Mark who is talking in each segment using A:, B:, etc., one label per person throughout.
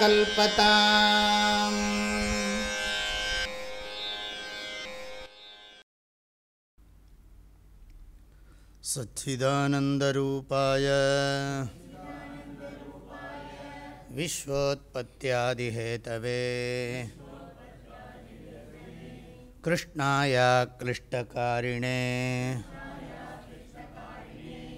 A: कल्पताम्।
B: सच्चिदानन्दरूपाय विश्वोत्पत्त्यादिहेतवे कृष्णाय क्लिष्टकारिणे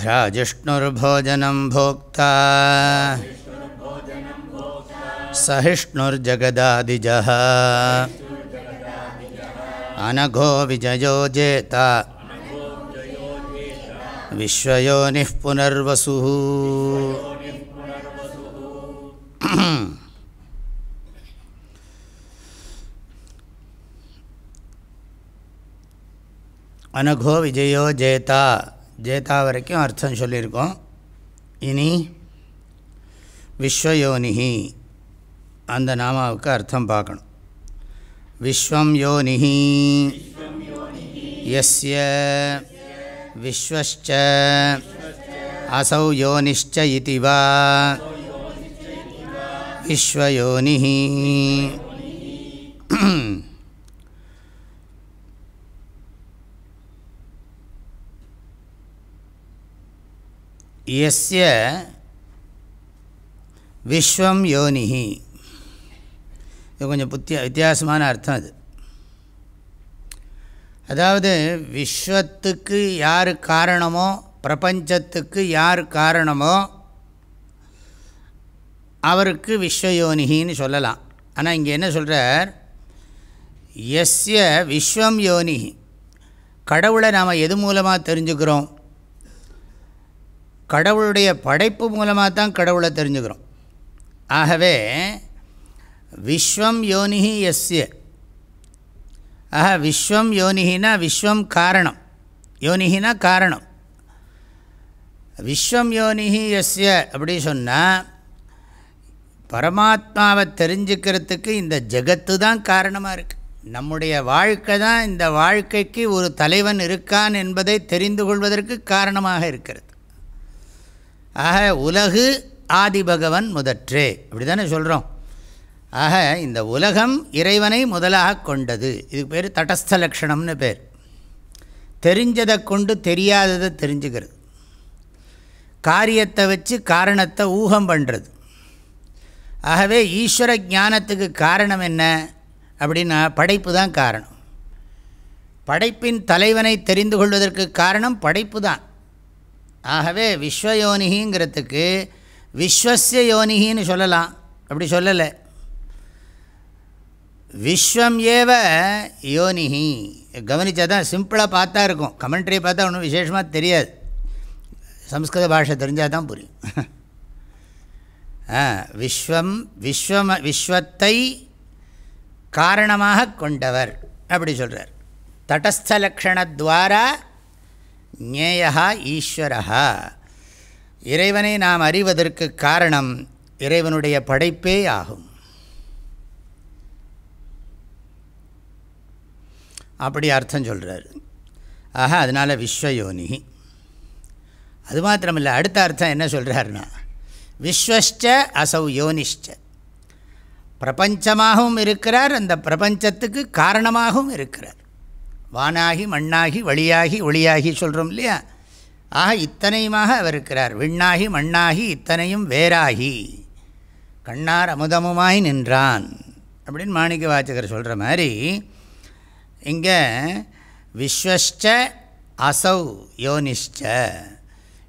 B: भ्राजिष्णुर्भोजनं भोक्ता सहिष्णुर्जगदादिजः अनघो विजयो जेता विश्वयोनिः पुनर्वसुः अनघो विजयो जेता ஜேதா வரைக்கும் அர்த்தம் சொல்லியிருக்கோம் இனி விஸ்வயோனிஹி அந்த நாமாவுக்கு அர்த்தம் பார்க்கணும் விஸ்வம் யோனிஹி எஸ்ய விஸ்வச்ச அசௌ யோனிஷ்ச இதி வா எஸ்ய விஸ்வம் யோனிஹி. இது கொஞ்சம் புத்திய வித்தியாசமான அர்த்தம் அது. அதாவது விஸ்வத்துக்கு யார் காரணமோ பிரபஞ்சத்துக்கு யார் காரணமோ அவருக்கு விஸ்வயோனிகின்னு சொல்லலாம். ஆனால் இங்கே என்ன சொல்கிறார் எஸ்ய விஸ்வம் யோனிகி கடவுளை நாம் எது மூலமாக தெரிஞ்சுக்கிறோம்? கடவுளுடைய படைப்பு மூலமாக தான் கடவுளை தெரிஞ்சுக்கிறோம். ஆகவே விஸ்வம் யோனிஹி எஸ்ய ஆஹா விஸ்வம் யோனிஹினா விஸ்வம் காரணம். யோனிஹினா காரணம். விஸ்வம் யோனிஹி எஸ்ய அப்படி சொன்னால் பரமாத்மாவை தெரிஞ்சுக்கிறதுக்கு இந்த ஜெகத்து தான் காரணமாக இருக்குது நம்முடைய வாழ்க்கை தான் இந்த வாழ்க்கைக்கு ஒரு தலைவன் இருக்கான் என்பதை தெரிந்து கொள்வதற்கு காரணமாக இருக்கிறது. ஆக உலகு ஆதிபகவன் முதற்றே. அப்படி தானே சொல்கிறோம் ஆக இந்த உலகம் இறைவனை முதலாக கொண்டது. இதுக்கு பேர் தடஸ்த லக்ஷணம்னு பேர். தெரிஞ்சதை கொண்டு தெரியாததை தெரிஞ்சுக்கிறது. காரியத்தை வச்சு காரணத்தை ஊகம் பண்ணுறது ஆகவே ஈஸ்வர ஞானத்துக்கு காரணம் என்ன? அப்படின்னா படைப்பு தான் காரணம். படைப்பின் தலைவனை தெரிந்து கொள்வதற்கு காரணம் படைப்பு தான். ஆகவே விஸ்வயோனிகிங்கிறதுக்கு விஸ்வசிய யோனிகின்னு சொல்லலாம். அப்படி சொல்லலை. விஸ்வம் ஏவ யோனிஹி கவனித்தா தான் சிம்பிளாக பார்த்தா இருக்கும். கமெண்ட்ரியை பார்த்தா ஒன்றும் விசேஷமாக தெரியாது. சம்ஸ்கிருத பாஷை தெரிஞ்சால் தான் புரியும் விஸ்வம் விஸ்வம விஸ்வத்தை காரணமாக கொண்டவர். அப்படி சொல்கிறார் தடஸ்தலக்ஷணத்வாரா ஞேயா ஈஸ்வரா இறைவனை நாம் அறிவதற்கு காரணம் இறைவனுடைய படைப்பே ஆகும். அப்படி அர்த்தம் சொல்கிறார் ஆக அதனால் விஸ்வயோனி. அது மாத்திரமில்லை அடுத்த அர்த்தம் என்ன சொல்கிறாருன்னா விஸ்வஷ்ட அசௌ யோனிஷ்ட. பிரபஞ்சமாகவும் இருக்கிறார் அந்த பிரபஞ்சத்துக்கு காரணமாகவும் இருக்கிறார். வானாகி மண்ணாகி வழியாகி ஒளியாகி சொல்கிறோம் இல்லையா? ஆக இத்தனையுமாக அவர் இருக்கிறார். விண்ணாகி மண்ணாகி இத்தனையும் வேறாகி. கண்ணார் அமுதமுமாய் நின்றான். அப்படின்னு மாணிக்க வாச்சகர் சொல்கிற மாதிரி இங்கே விஸ்வஷ்ட அசௌ யோனிஷ்ட.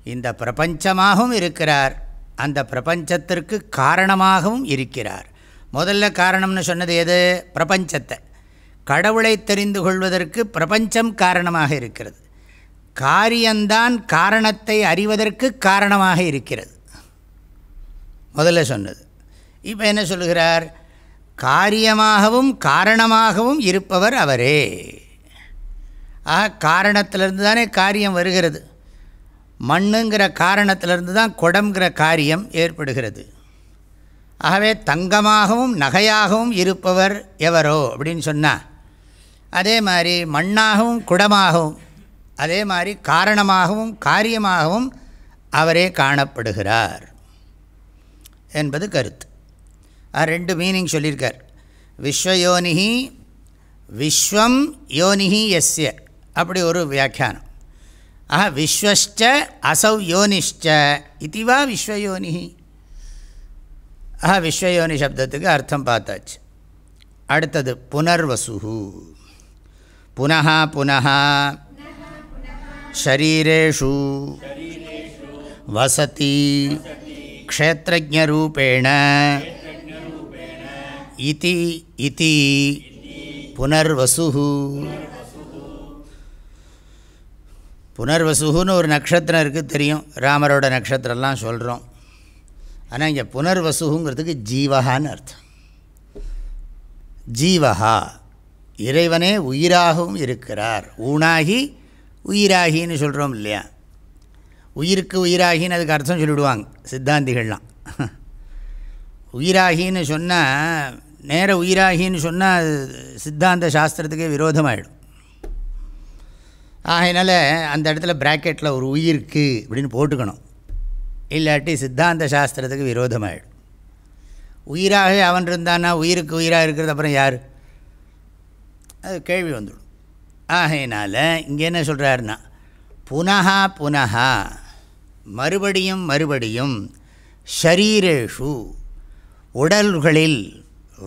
B: இந்த பிரபஞ்சமாகவும் இருக்கிறார். அந்த பிரபஞ்சத்திற்கு காரணமாகவும் இருக்கிறார். முதல்ல காரணம்னு சொன்னது எது? பிரபஞ்சத்தை. கடவுளை தெரிந்து கொள்வதற்கு பிரபஞ்சம் காரணமாக இருக்கிறது. காரியந்தான் காரணத்தை அறிவதற்கு காரணமாக இருக்கிறது. முதல்ல சொன்னது. இப்போ என்ன சொல்லுகிறார்? காரியமாகவும் காரணமாகவும் இருப்பவர் அவரே. ஆக காரணத்திலிருந்து தானே காரியம் வருகிறது. மண்ணுங்கிற காரணத்திலிருந்து தான் குடங்கிற காரியம் ஏற்படுகிறது. ஆகவே தங்கமாகவும் நகையாகவும் இருப்பவர் எவரோ அப்படின்னு சொன்னால் அதே மாதிரி மண்ணாகவும் குடமாகவும் அதே மாதிரி காரணமாகவும் காரியமாகவும் அவரே காணப்படுகிறார் என்பது கருத்து. ரெண்டு மீனிங் சொல்லியிருக்கார். விஸ்வயோனிகி விஸ்வம் யோனிகி எஸ்ய அப்படி ஒரு வியாக்கியானம். ஆஹா விஸ்வஷ்ட அசௌ யோனிஷ்ட இதுவா விஸ்வயோனிகி ஆஹா விஸ்வயோனி சப்தத்துக்கு அர்த்தம் பார்த்தாச்சு. அடுத்தது புனர்வசு புனः புனः ஷரீரேஷு வசதி க்ஷேத்திரஜரூபேண இதி இதி புனர்வசு புனர்வசுன்னு ஒரு நட்சத்திரம் இருக்குது தெரியும். ராமரோட நட்சத்திரம்லாம் சொல்கிறோம் ஆனால் இங்கே புனர்வசுங்கிறதுக்கு ஜீவகான்னு அர்த்தம். ஜீவகா இறைவனே உயிராகவும் இருக்கிறார். ஊனாகி உயிராகின்னு சொல்கிறோம் இல்லையா? உயிருக்கு உயிராகின்னு அதுக்கு அர்த்தம் சொல்லிவிடுவாங்க சித்தாந்திகள்லாம். உயிராகின்னு சொன்னால் நேர உயிராகின்னு சொன்னால் சித்தாந்த சாஸ்திரத்துக்கே விரோதமாகிடும் ஆகையினால அந்த இடத்துல ப்ராக்கெட்டில் ஒரு உயிருக்கு அப்படின்னு போட்டுக்கணும். இல்லாட்டி சித்தாந்த சாஸ்திரத்துக்கு விரோதமாகிடும் உயிராக அவன் இருந்தான்னா உயிருக்கு உயிராக இருக்கிறது அப்புறம் யார்? அது கேள்வி வந்துடும். ஆகையினால் இங்கே என்ன சொல்கிறாருன்னா புனகா புனகா மறுபடியும் மறுபடியும் ஷரீரேஷு உடல்களில்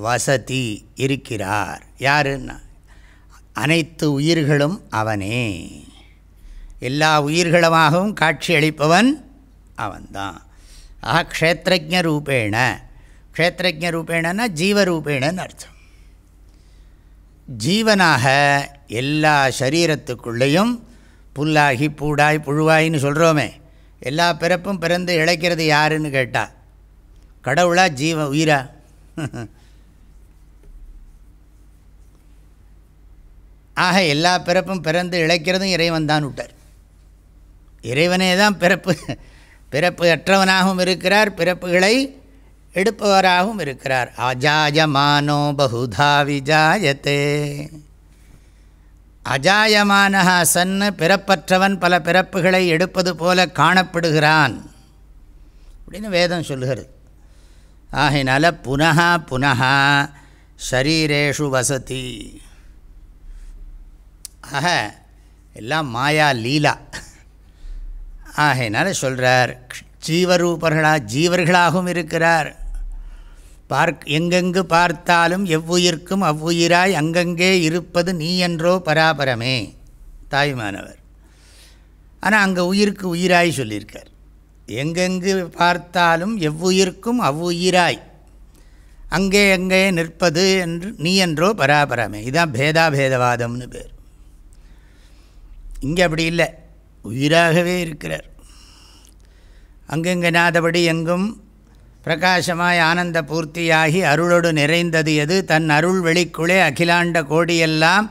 B: வசதி இருக்கிறார். யாருன்னா அனைத்து உயிர்களும் அவனே. எல்லா உயிர்களுமாகவும் காட்சி அளிப்பவன் அவன்தான். ஆஹா க்ஷேத்திரஜ ரூபேண க்ஷேத்திரஜ ரூபேணன்னா ஜீவரூபேணன்னு அர்த்தம். ஜீவனாக எல்லா சரீரத்துக்குள்ளேயும் புல்லாகி பூடாய் புழுவாயின்னு சொல்கிறோமே எல்லா பிறப்பும் பிறந்து இழைக்கிறது யாருன்னு கேட்டால் கடவுளா ஜீவ உயிரா? ஆக எல்லா பிறப்பும் பிறந்து இழைக்கிறதும் இறைவன் தான் விட்டார். இறைவனே தான் பிறப்பு. பிறப்பு அற்றவனாகவும் இருக்கிறார் பிறப்புகளை எடுப்பவராகவும் இருக்கிறார். அஜாயமானோ பகுதா விஜாயத்தே அஜாயமானஹா சன்னு பிறப்பற்றவன் பல பிறப்புகளை எடுப்பது போல காணப்படுகிறான். அப்படின்னு வேதம் சொல்கிறது ஆகினால புனகா புனகா ஷரீரேஷு வசதி. ஆக எல்லாம் மாயா லீலா. ஆகையினால சொல்கிறார் ஜீவரூபர்களாக ஜீவர்களாகவும் இருக்கிறார். பார்க் எங்கெங்கு பார்த்தாலும் எவ்வுயிர்க்கும் அவ்வுயிராய் அங்கங்கே இருப்பது நீ என்றோ பராபரமே. தாய்மானவர். ஆனால் அங்கே உயிருக்கு உயிராய் சொல்லியிருக்கார். எங்கெங்கு பார்த்தாலும் எவ்வுயிர்க்கும் அவ்வுயிராய். அங்கே எங்கே நிற்பது என்று நீ என்றோ பராபரமே. இதுதான் பேதாபேதவாதம்னு பேர். இங்கே அப்படி இல்லை. உயிராகவே இருக்கிறார். அங்கெங்கே நாதபடி எங்கும் பிரகாசமாய் ஆனந்த பூர்த்தியாகி அருளோடு நிறைந்தது எது? தன் அருள் வெளிக்குள்ளே அகிலாண்ட கோடியெல்லாம்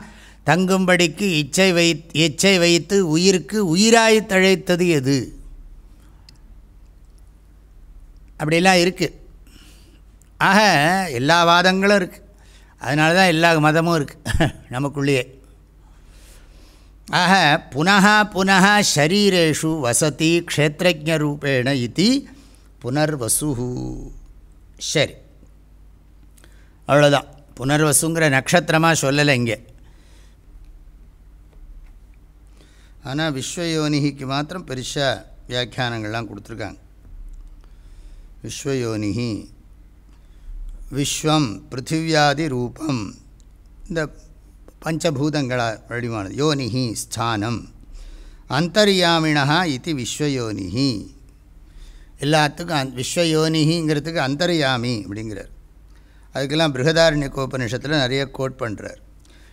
B: தங்கும்படிக்கு இச்சை வை இச்சை வைத்து உயிருக்கு உயிராய் தழைத்தது எது? அப்படிலாம் இருக்குது ஆக எல்லா வாதங்களும் இருக்குது அதனால தான் எல்லா மதமும் இருக்குது நமக்குள்ளேயே. ஆக புனः புனः ஷரீரேஷு வசதி க்ஷேத்திரஜரூபேண இது புனர்வசு சரி. அவ்வளோதான் புனர்வசுங்கிற நட்சத்திரமாக சொல்லலை இங்கே. ஆனால் விஸ்வயோனிகிக்கு மாத்திரம் பெருசாக வியாக்கியானங்கள்லாம் கொடுத்துருக்காங்க. விஸ்வயோனிகி விஸ்வம் பிருத்திவியாதி ரூபம் இந்த பஞ்சபூதங்களா வடிவானது. யோனிகி ஸ்தானம் அந்தர்யாமினா இது விஸ்வயோனிகி எல்லாத்துக்கும் அந் விஸ்வயோனிங்கிறதுக்கு அந்தர்யாமி அப்படிங்கிறார். அதுக்கெல்லாம் பிருகதாரண்யகோபனிஷத்தில் நிறைய கோட் பண்ணுறார்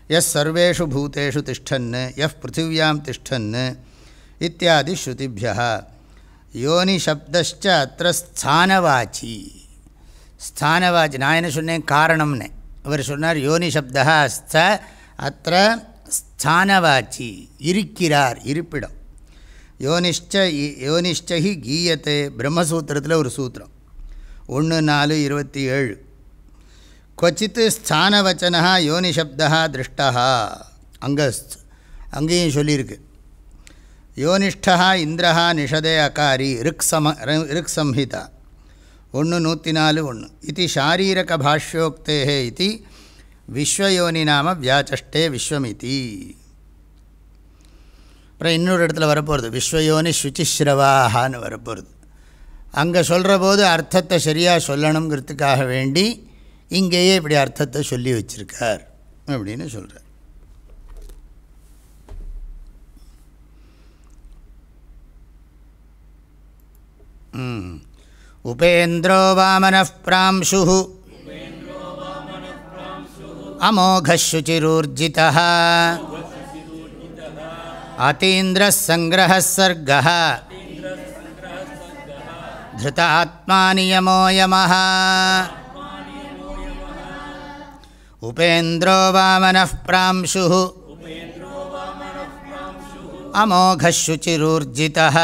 B: எஸ் சர்வேஷு பூத்தேஷு திஷ்டன்னு எஃப் பிருத்திவியாம் திஷ்டன்னு இத்தியாதி ஸ்ருதிபியா யோனி சப்தச்ச அத்த ஸ்தானவாச்சி. ஸ்தானவாச்சி நான் என்ன சொன்னேன்? காரணம்னு. அவர் சொன்னார் யோனி சப்தா அஸ்த அத்த ஸ்தானவாச்சி. இருக்கிறார் இருப்பிடம். யோனிஷ்ட யோனிஷ்டஹி கீயத்தை பிரம்மசூத்திரத்தில் ஒரு சூத்திரம். ஒன்று நாலு இருபத்தி ஏழு. கொச்சித்து ஸ்தானவச்சனா யோனிசப்தா திருஷ்டா அங்கே அங்கேயும் சொல்லியிருக்கு. யோனிஷ்டா இந்திரஹா நிஷதே அகாரி ரிக் சம ரிக் சம்ஹிதா ஒன்று நூற்றி நாலு ஒன்று இது ஷாரீரக பாஷ்யோக்தே இது விஸ்வயோனி நாம வியாச்சஷ்டே விஸ்வமிதி. அப்புறம் இன்னொரு இடத்துல வரப்போகிறது விஸ்வயோனி சுச்சிஸ்ரவாகான்னு வரப்போகிறது அங்கே சொல்கிற போது அர்த்தத்தை சரியாக சொல்லணுங்கிறதுக்காக வேண்டி இங்கேயே இப்படி அர்த்தத்தை சொல்லி வச்சிருக்கார் அப்படின்னு சொல்கிறார் உபேந்திரோ வாமனः பிராம்சுः अमोघशुचिरूर्जितः अतीन्द्रः सङ्ग्रहः सर्गः धृतात्मानियमो यमः उपेन्द्रो वामनः प्रांशुः अमोघशुचिरूर्जितः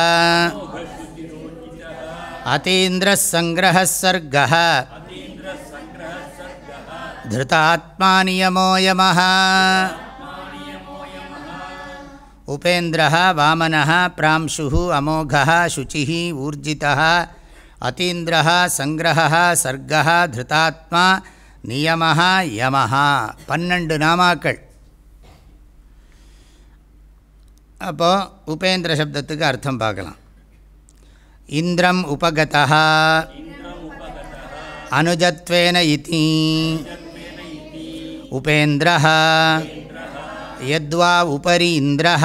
B: अतीन्द्रः सङ्ग्रहः सर्गः धृतात्मानियमो यमः उपेन्द्रः वामनः प्रांशुः अमोघः शुचिः ऊर्जितः अतीन्द्रः सङ्ग्रहः सर्गः धृतात्मा நியமஹ யமஹா பன்னெண்டு நாமாக்கள் அப்போது உபேந்திர சப்தத்துக்கு அர்த்தம் பார்க்கலாம் இந்திரம் உபகதா அனுஜத்வேன இதி உபேந்திர यद्वा उपरि इन्द्रः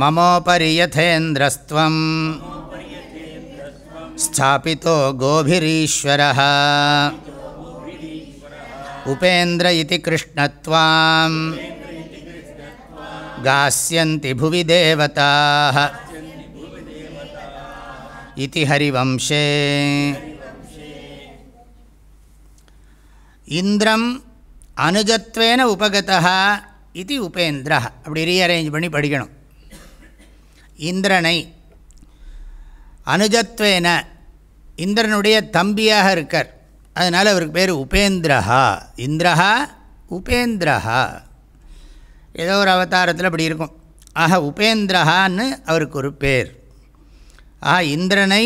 B: ममोपरि यथेन्द्रस्त्वं स्थापितो गोभिरीश्वरः उपेन्द्र इति कृष्णत्वां गास्यन्ति भुवि देवताः इति हरिवंशे इन्द्रम् அனுஜத்வேன உபகதா இது உபேந்திரா. அப்படி ரீஅரேஞ்ச் பண்ணி படிக்கணும். இந்திரனை அனுஜத்வேன இந்திரனுடைய தம்பியாக இருக்கார். அதனால் அவருக்கு பேர் உபேந்திரஹா இந்திரஹா உபேந்திரஹா ஏதோ ஒரு அவதாரத்தில் அப்படி இருக்கும். ஆக உபேந்திரஹான்னு அவருக்கு ஒரு பேர். ஆக இந்திரனை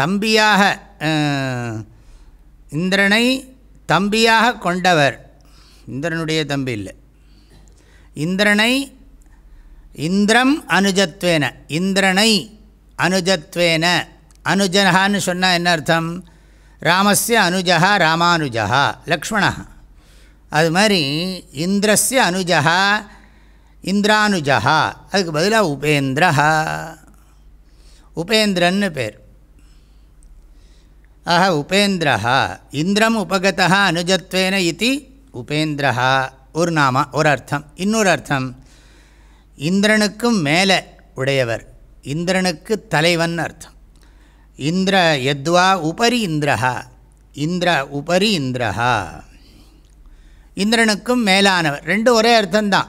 B: தம்பியாக இந்திரனை தம்பியாக கொண்டவர். இந்திரனுடைய தம்பி இல்லை. இந்திரனை இந்திரம் அனுஜத்வேன இந்திரனை அனுஜத்வேன அனுஜனஹான்னு சொன்னால் என்ன அர்த்தம்? ராமஸ்ய அனுஜா ராமானுஜா லக்ஷ்மணா அது மாதிரி இந்திரஸ்ய அனுஜா இந்திரானுஜா அதுக்கு பதிலாக உபேந்திரா உபேந்திரன்னு பேர். ஆஹ உபேந்திரா இந்திரம் உபகதா அனுஜத்வேன இது உபேந்திரஹா ஒரு நாம ஒரு அர்த்தம் இன்னொரு அர்த்தம் இந்திரனுக்கும் மேலே உடையவர் இந்திரனுக்கு தலைவன் அர்த்தம். இந்திர எத்வா உபரி இந்திரஹா இந்திர உபரி இந்திரஹா. இந்திரனுக்கும் மேலானவர் ரெண்டு ஒரே அர்த்தம்தான்.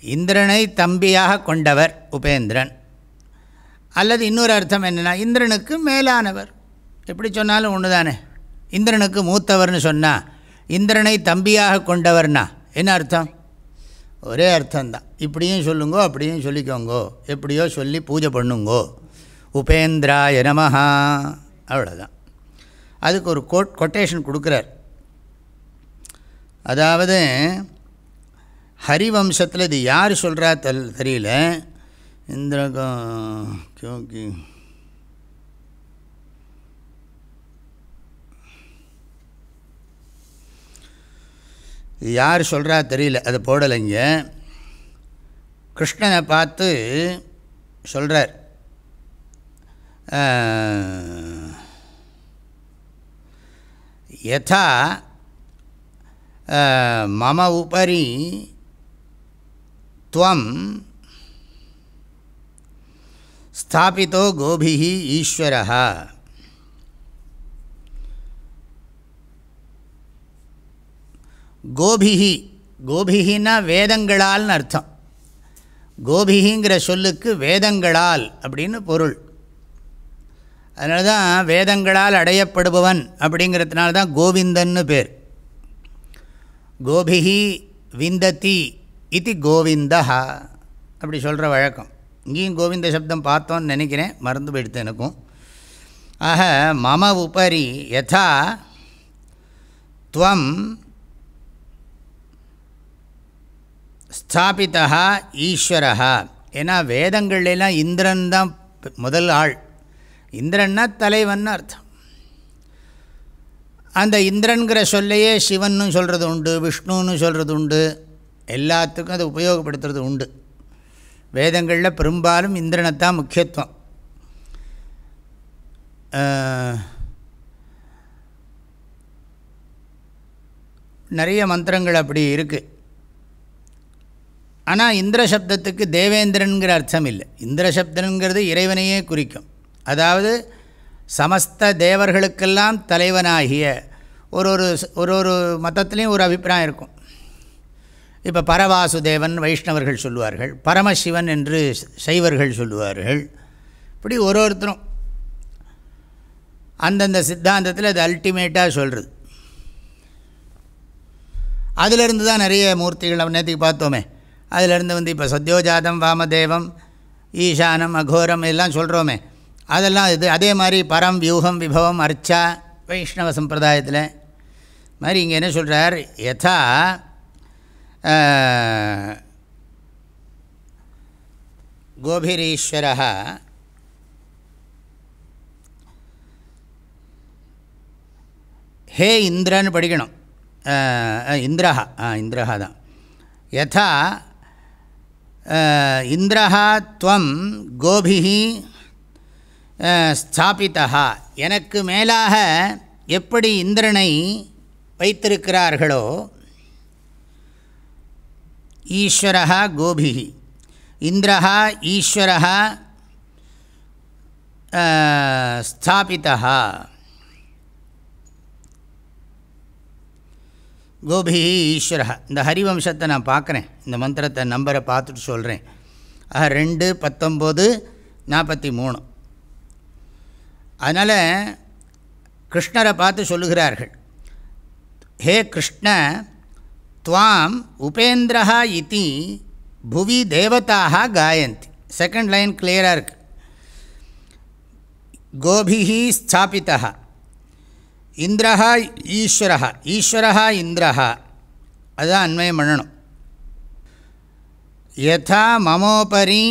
B: இந்திரனை தம்பியாக கொண்டவர் உபேந்திரன். அல்லது இன்னொரு அர்த்தம் என்னென்னா இந்திரனுக்கு மேலானவர். எப்படி சொன்னாலும் ஒன்று தானே இந்திரனுக்கு மூத்தவர்னு சொன்னால் இந்திரனை தம்பியாக கொண்டவர்னா என்ன அர்த்தம்? ஒரே அர்த்தம்தான். இப்படியும் சொல்லுங்கோ அப்படியும் சொல்லிக்கோங்கோ எப்படியோ சொல்லி பூஜை பண்ணுங்கோ. உபேந்திராய நமஹா. அவ்வளோதான் அதுக்கு ஒரு கோட் கொட்டேஷன் கொடுக்குறார். அதாவது ஹரிவம்சத்தில் இது யார் சொல்கிறா தெரியல. இந்திரகம் கியோக்கி யார் சொல்கிறா தெரியல அதை போடலைங்க. கிருஷ்ணனை பார்த்து சொல்கிறார் யதா மம உபரி துவம் ஸ்தாபித்தோ கோபிஹி ஈஸ்வரா கோபிகி கோபிகின்னா வேதங்களால்னு அர்த்தம். கோபிகிங்கிற சொல்லுக்கு வேதங்களால் அப்படின்னு பொருள். அதனால தான் வேதங்களால் அடையப்படுபவன் அப்படிங்கிறதுனால தான் கோவிந்தன்னு பேர். கோபிகி விந்ததி இது கோவிந்தா அப்படி சொல்கிற வழக்கம். இங்கேயும் கோவிந்த சப்தம் பார்த்தோன்னு நினைக்கிறேன். மறந்து போயிடுத்து எனக்கும். ஆக மம உபரி யதா துவம் ஸ்தாபிதா ஈஸ்வரா ஏன்னா வேதங்கள்லாம் இந்திரன் தான் முதல் ஆள். இந்திரன்னா தலைவன் அர்த்தம். அந்த இந்திரன்கிற சொல்லையே சிவன்னு சொல்கிறது உண்டு விஷ்ணுன்னு சொல்கிறது உண்டு. எல்லாத்துக்கும் அதை உபயோகப்படுத்துறது உண்டு. வேதங்களில் பெரும்பாலும் இந்திரனைத்தான் முக்கியத்துவம். நிறைய மந்திரங்கள் அப்படி இருக்குது ஆனால் இந்திர சப்தத்துக்கு தேவேந்திரனுங்கிற அர்த்தம் இல்லை இந்திர சப்தனுங்கிறது இறைவனையே குறிக்கும். அதாவது சமஸ்த தேவர்களுக்கெல்லாம் தலைவனாகிய ஒரு ஒரு ஒரு ஒரு மதத்துலேயும் ஒரு அபிப்பிராயம் இருக்கும். இப்போ பரவாசுதேவன் வைஷ்ணவர்கள் சொல்லுவார்கள் பரமசிவன் என்று சைவர்கள் சொல்லுவார்கள். இப்படி ஒரு ஒருத்தரும். அந்தந்த சித்தாந்தத்தில் அது அல்டிமேட்டாக சொல்கிறது அதிலிருந்து தான் நிறைய மூர்த்திகள் நேற்றுக்கு பார்த்தோமே. அதிலேருந்து வந்து இப்போ சத்யோஜாதம் வாமதேவம் ஈசானம் அகோரம் எல்லாம் சொல்கிறோமே அதெல்லாம் இது அதே மாதிரி பரம் வியூகம் விபவம் அர்ச்சா வைஷ்ணவ சம்பிரதாயத்தில். மாதிரி இங்கே என்ன சொல்கிறார் யதா கோபிரீஸ்வர ஹே இந்திரன்னு படிக்கணும். இந்திரஹா இந்திரஹா தான். யதா இந்திரஹா துவம் கோபிஹி ஸ்தாபித்தா எனக்கு மேலாக எப்படி இந்திரனை வைத்திருக்கிறார்களோ ஈஸ்வரா கோபிஹி. இந்திரஹா ஈஸ்வரா ஸ்தாபித்தா கோபி ஈஸ்வர இந்த ஹரிவம்சத்தை நான் பார்க்குறேன். இந்த மந்திரத்தை நம்பரை பார்த்துட்டு சொல்கிறேன் ஆஹா ரெண்டு பத்தொம்போது நாற்பத்தி மூணு. அதனால் கிருஷ்ணரை பார்த்து சொல்லுகிறார்கள். ஹே கிருஷ்ண துவாம் உபேந்திரா இத்தி புவி தேவதாக காயந்தி. செகண்ட் லைன் கிளியராக இருக்கு. கோபிஹி ஸ்தாபிதா இந்திரஹா ஈஸ்வரஹா. ஈஸ்வரஹா இந்திரஹா. அதுதான் அன்வயம் பண்ணணும். யதா மமோபரி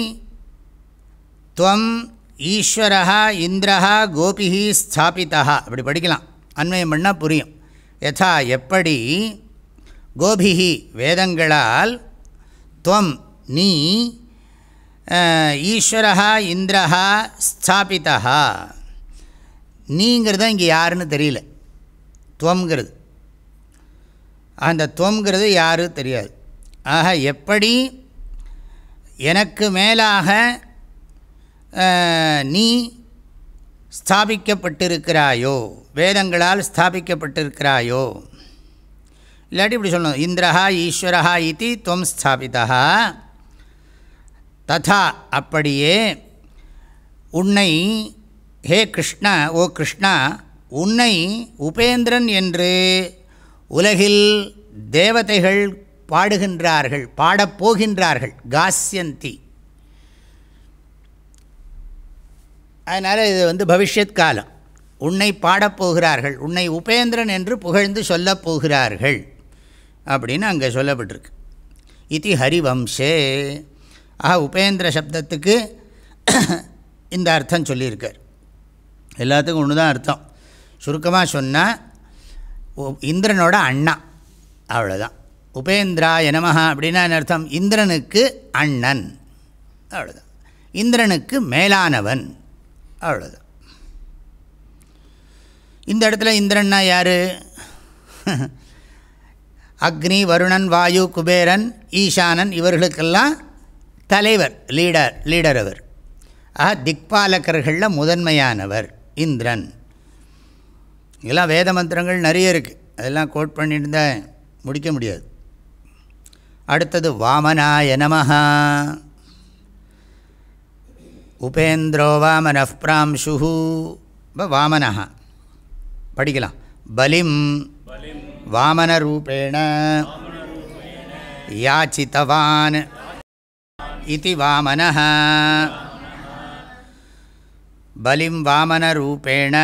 B: துவம் ஈஸ்வரஹா இந்திரஹா கோபிஹி ஸ்தாபிதா அப்படி படிக்கலாம். அன்வயம் பண்ணால் புரியும். யதா எப்படி? கோபிஹி வேதங்களால் துவம் நீ ஈஸ்வரஹா இந்திரஹா ஸ்தாபிதா நீங்கிறது இங்கே யாருன்னு தெரியல. துவங்கிறது அந்த துவங்கிறது யாரு தெரியாது. ஆக எப்படி எனக்கு மேலாக நீ ஸ்தாபிக்கப்பட்டிருக்கிறாயோ வேதங்களால் ஸ்தாபிக்கப்பட்டிருக்கிறாயோ இல்லாட்டி இப்படி சொல்லணும் இந்திரஹா ஈஸ்வரஹா இது துவம் ஸ்தாபிதா ததா அப்படியே உன்னை ஹே கிருஷ்ணா ஓ கிருஷ்ணா உன்னை உபேந்திரன் என்று உலகில் தேவதைகள் பாடுகின்றார்கள் பாடப்போகின்றார்கள் காஸ்யந்தி. அதனால் இது வந்து பவிஷ்யத் காலம். உன்னை பாடப்போகிறார்கள் உன்னை உபேந்திரன் என்று புகழ்ந்து சொல்லப் போகிறார்கள் அப்படின்னு அங்கே சொல்லப்பட்டிருக்கு. இது ஹரிவம்சே. ஆஹா உபேந்திர சப்தத்துக்கு இந்த அர்த்தம் சொல்லியிருக்கார். எல்லாத்துக்கும் ஒன்று தான் அர்த்தம் சுருக்கமாக சொன்னால் இந்திரனோட அண்ணா. அவ்வளோதான் உபேந்திரா எனமஹா அப்படின்னா என்ன அர்த்தம்? இந்திரனுக்கு அண்ணன். அவ்வளோதான் இந்திரனுக்கு மேலானவன். அவ்வளோதான் இந்த இடத்துல இந்திரன்னா யார்? அக்னி வருணன் வாயு குபேரன் ஈசானன் இவர்களுக்கெல்லாம் தலைவர் லீடர் லீடர் அவர். ஆக திக்பாலகர்களில் முதன்மையானவர். இந்திரன். இதெல்லாம் வேத மந்திரங்கள் நிறைய இருக்குது அதெல்லாம் கோட் பண்ணிட்டு தான் முடிக்க முடியாது. அடுத்தது வாமனாய நமஹா. உபேந்திரோ வாமனஃப் பிராம்சு வாமனஹா. படிக்கலாம். பலிம். வாமனரூபேண. யாச்சித்தவான். இது வாமனஹா. बलिं वामनरूपेण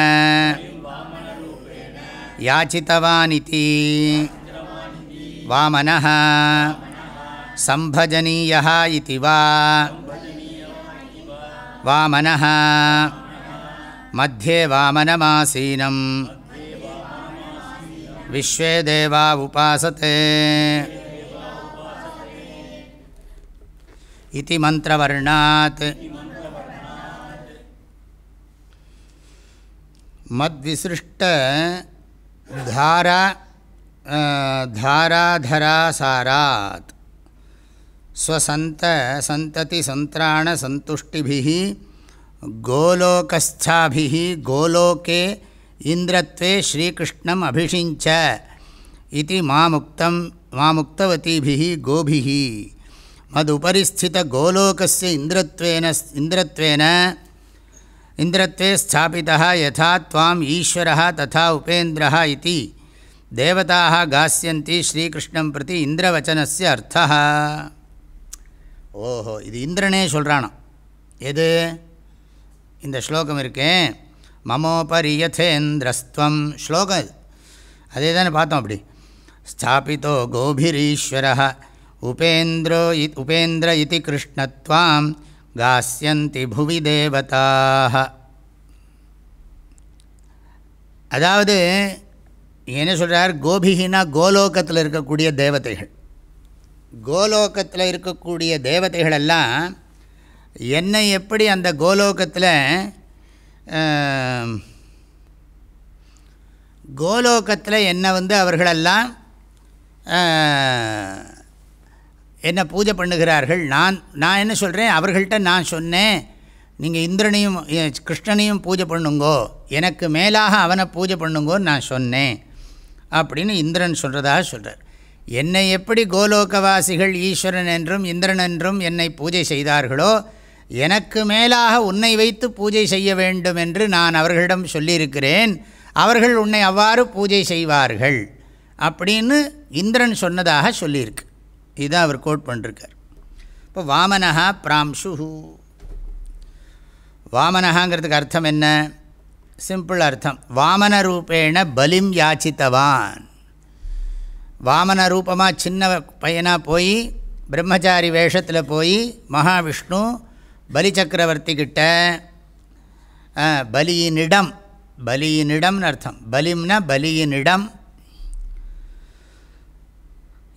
B: याचितवानिति वामनः सम्भजनीयः इति वा वामनः मध्ये वामनमासीनं विश्वे देवा उपासते इति मन्त्रवर्णात् மத்விசிருஷ்ட தாரா தாராதராசாராத் ஸ்வசந்த சந்ததி சந்திராண சந்துஷ்டிபிஹி கோலோகஸ்தாபிஹி கோலோகே இந்திரத்வே ஸ்ரீகிருஷ்ணம் அபிஷிஞ்ச இது மாமுக்தம் மாமுக்தவதீபிஹி கோபிஹி மதுபரிஸ்தித கோலோகஸ்ய இந்திரத்வேன இந்திரத்வேன இந்திரத்வே ஸ்தாபிதா யதா துவாம் ஈஸ்வரா ததா உபேந்திரா இது தேவதாக காசியந்தி ஸ்ரீகிருஷ்ணம் பிரதி இந்திரவச்சனஸ்ய அர்த்தா। ஓஹோ இது இந்திரனே சொல்கிறானோ எது? இந்த ஸ்லோகம் இருக்கேன் மமோபரி யதேந்திரஸ்துவம் ஸ்லோகம் இது। அதே தானே பார்த்தோம் அப்படி। ஸ்தாபிதோ கோபிரீஸ்வர உபேந்திரோ உபேந்திர இது கிருஷ்ணத்வாம் காஸ்யந்தி புவி தேவதாக அதாவது என்ன சொல்கிறார் கோபிகினா கோலோகத்தில் இருக்கக்கூடிய தேவதைகள். கோலோகத்தில் இருக்கக்கூடிய தேவதைகள் எல்லாம் என்னை எப்படி அந்த கோலோகத்தில் கோலோகத்தில் என்னை வந்து அவர்களெல்லாம் என்ன பூஜை பண்ணுகிறார்கள்? நான் நான் என்ன சொல்கிறேன் அவர்கள்ட்ட நான் சொன்னேன். நீங்கள் இந்திரனையும் கிருஷ்ணனையும் பூஜை பண்ணுங்கோ. எனக்கு மேலாக அவனை பூஜை பண்ணுங்கோன்னு நான் சொன்னேன். அப்படின்னு இந்திரன் சொல்கிறதாக சொல்கிறார் என்னை எப்படி கோலோகவாசிகள் ஈஸ்வரன் என்றும் இந்திரன் என்றும் என்னை பூஜை செய்தார்களோ எனக்கு மேலாக உன்னை வைத்து பூஜை செய்ய வேண்டும் என்று நான் அவர்களிடம் சொல்லியிருக்கிறேன். அவர்கள் உன்னை அவ்வாறு பூஜை செய்வார்கள். அப்படின்னு இந்திரன் சொன்னதாக சொல்லியிருக்கு. இதுதான் அவர் கோட் பண்ணிருக்கார். இப்போ வாமனஹா பிராம்சு வாமனஹாங்கிறதுக்கு அர்த்தம் என்ன? சிம்பிள் அர்த்தம். வாமன ரூபேண பலிம் யாச்சித்தவான். வாமன ரூபமாக சின்ன பையனாக போய் பிரம்மச்சாரி வேஷத்தில் போய் மகாவிஷ்ணு பலி சக்கரவர்த்திகிட்ட பலியினிடம் பலியினிடம்னு அர்த்தம். பலிம்னா பலியினிடம்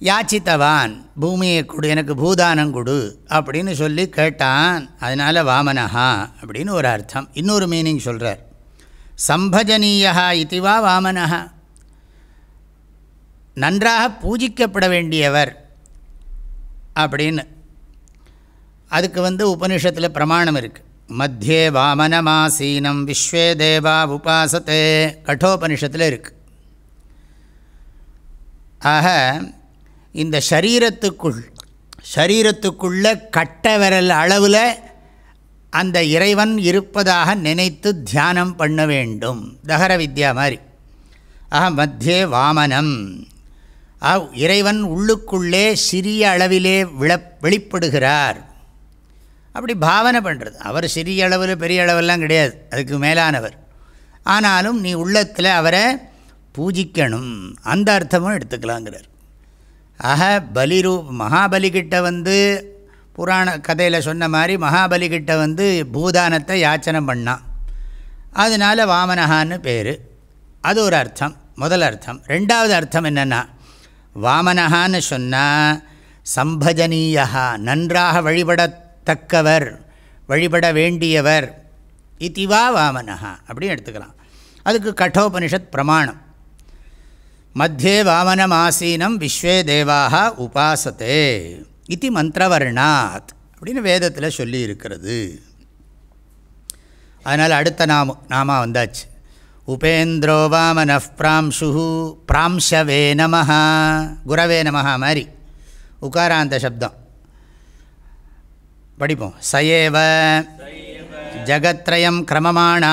B: யாச்சித்தவான் பூமியை கொடு எனக்கு பூதானம் கொடு அப்படின்னு சொல்லி கேட்டான். அதனால் வாமனஹா அப்படின்னு ஒரு அர்த்தம். இன்னொரு மீனிங் சொல்கிறார் சம்பஜனீயா இதுவா வாமனஹா. நன்றாக பூஜிக்கப்பட வேண்டியவர் அப்படின்னு. அதுக்கு வந்து உபனிஷத்தில் பிரமாணம் இருக்குது மத்தியே வாமனமாசீனம் விஸ்வே தேவா உபாசத்தே கட்டோபனிஷத்தில் இருக்குது ஆக இந்த சரீரத்துக்குள் சரீரத்துக்குள்ள கட்ட விரல் அளவில் அந்த இறைவன் இருப்பதாக நினைத்து தியானம் பண்ண வேண்டும். தகர வித்யா மாதிரி. ஆக மத்தியே வாமனம். இறைவன் உள்ளுக்குள்ளே சிறிய அளவிலே விழ வெளிப்படுகிறார். அப்படி பாவனை பண்ணுறது அவர் சிறிய அளவில் பெரிய அளவெல்லாம் கிடையாது. அதுக்கு மேலானவர். ஆனாலும் நீ உள்ளத்தில் அவரை பூஜிக்கணும். அந்த அர்த்தமும் எடுத்துக்கலாங்கிறார். ஆக பலிரூ மகாபலிகிட்ட வந்து புராண கதையில் சொன்ன மாதிரி மகாபலிகிட்ட வந்து பூதானத்தை யாச்சனை பண்ணான் அதனால் வாமனஹான்னு பேர். அது ஒரு அர்த்தம். முதல் அர்த்தம். ரெண்டாவது அர்த்தம் என்னென்னா வாமனஹான்னு சொன்னால் சம்பஜனீயா நன்றாக வழிபடத்தக்கவர் வழிபட வேண்டியவர் இதிவா வாமனஹா அப்படின்னு எடுத்துக்கலாம். அதுக்கு கட்டோபனிஷத் பிரமாணம். மத்தியே வாமனமாசீனம் விஸ்வே தேவாக உபாசத்தே இது மந்திரவர்ணாத் அப்படின்னு வேதத்தில் சொல்லி இருக்கிறது அதனால் அடுத்த நாம நாமா வந்தாச்சு. உபேந்திரோ வாமன பிராம்சு பிராம்சவே நமஹ குரவே நமஹா மாதிரி. உகாராந்த சப்தம். படிப்போம். சயேவ ஜகத்ரயம் கிரமமாண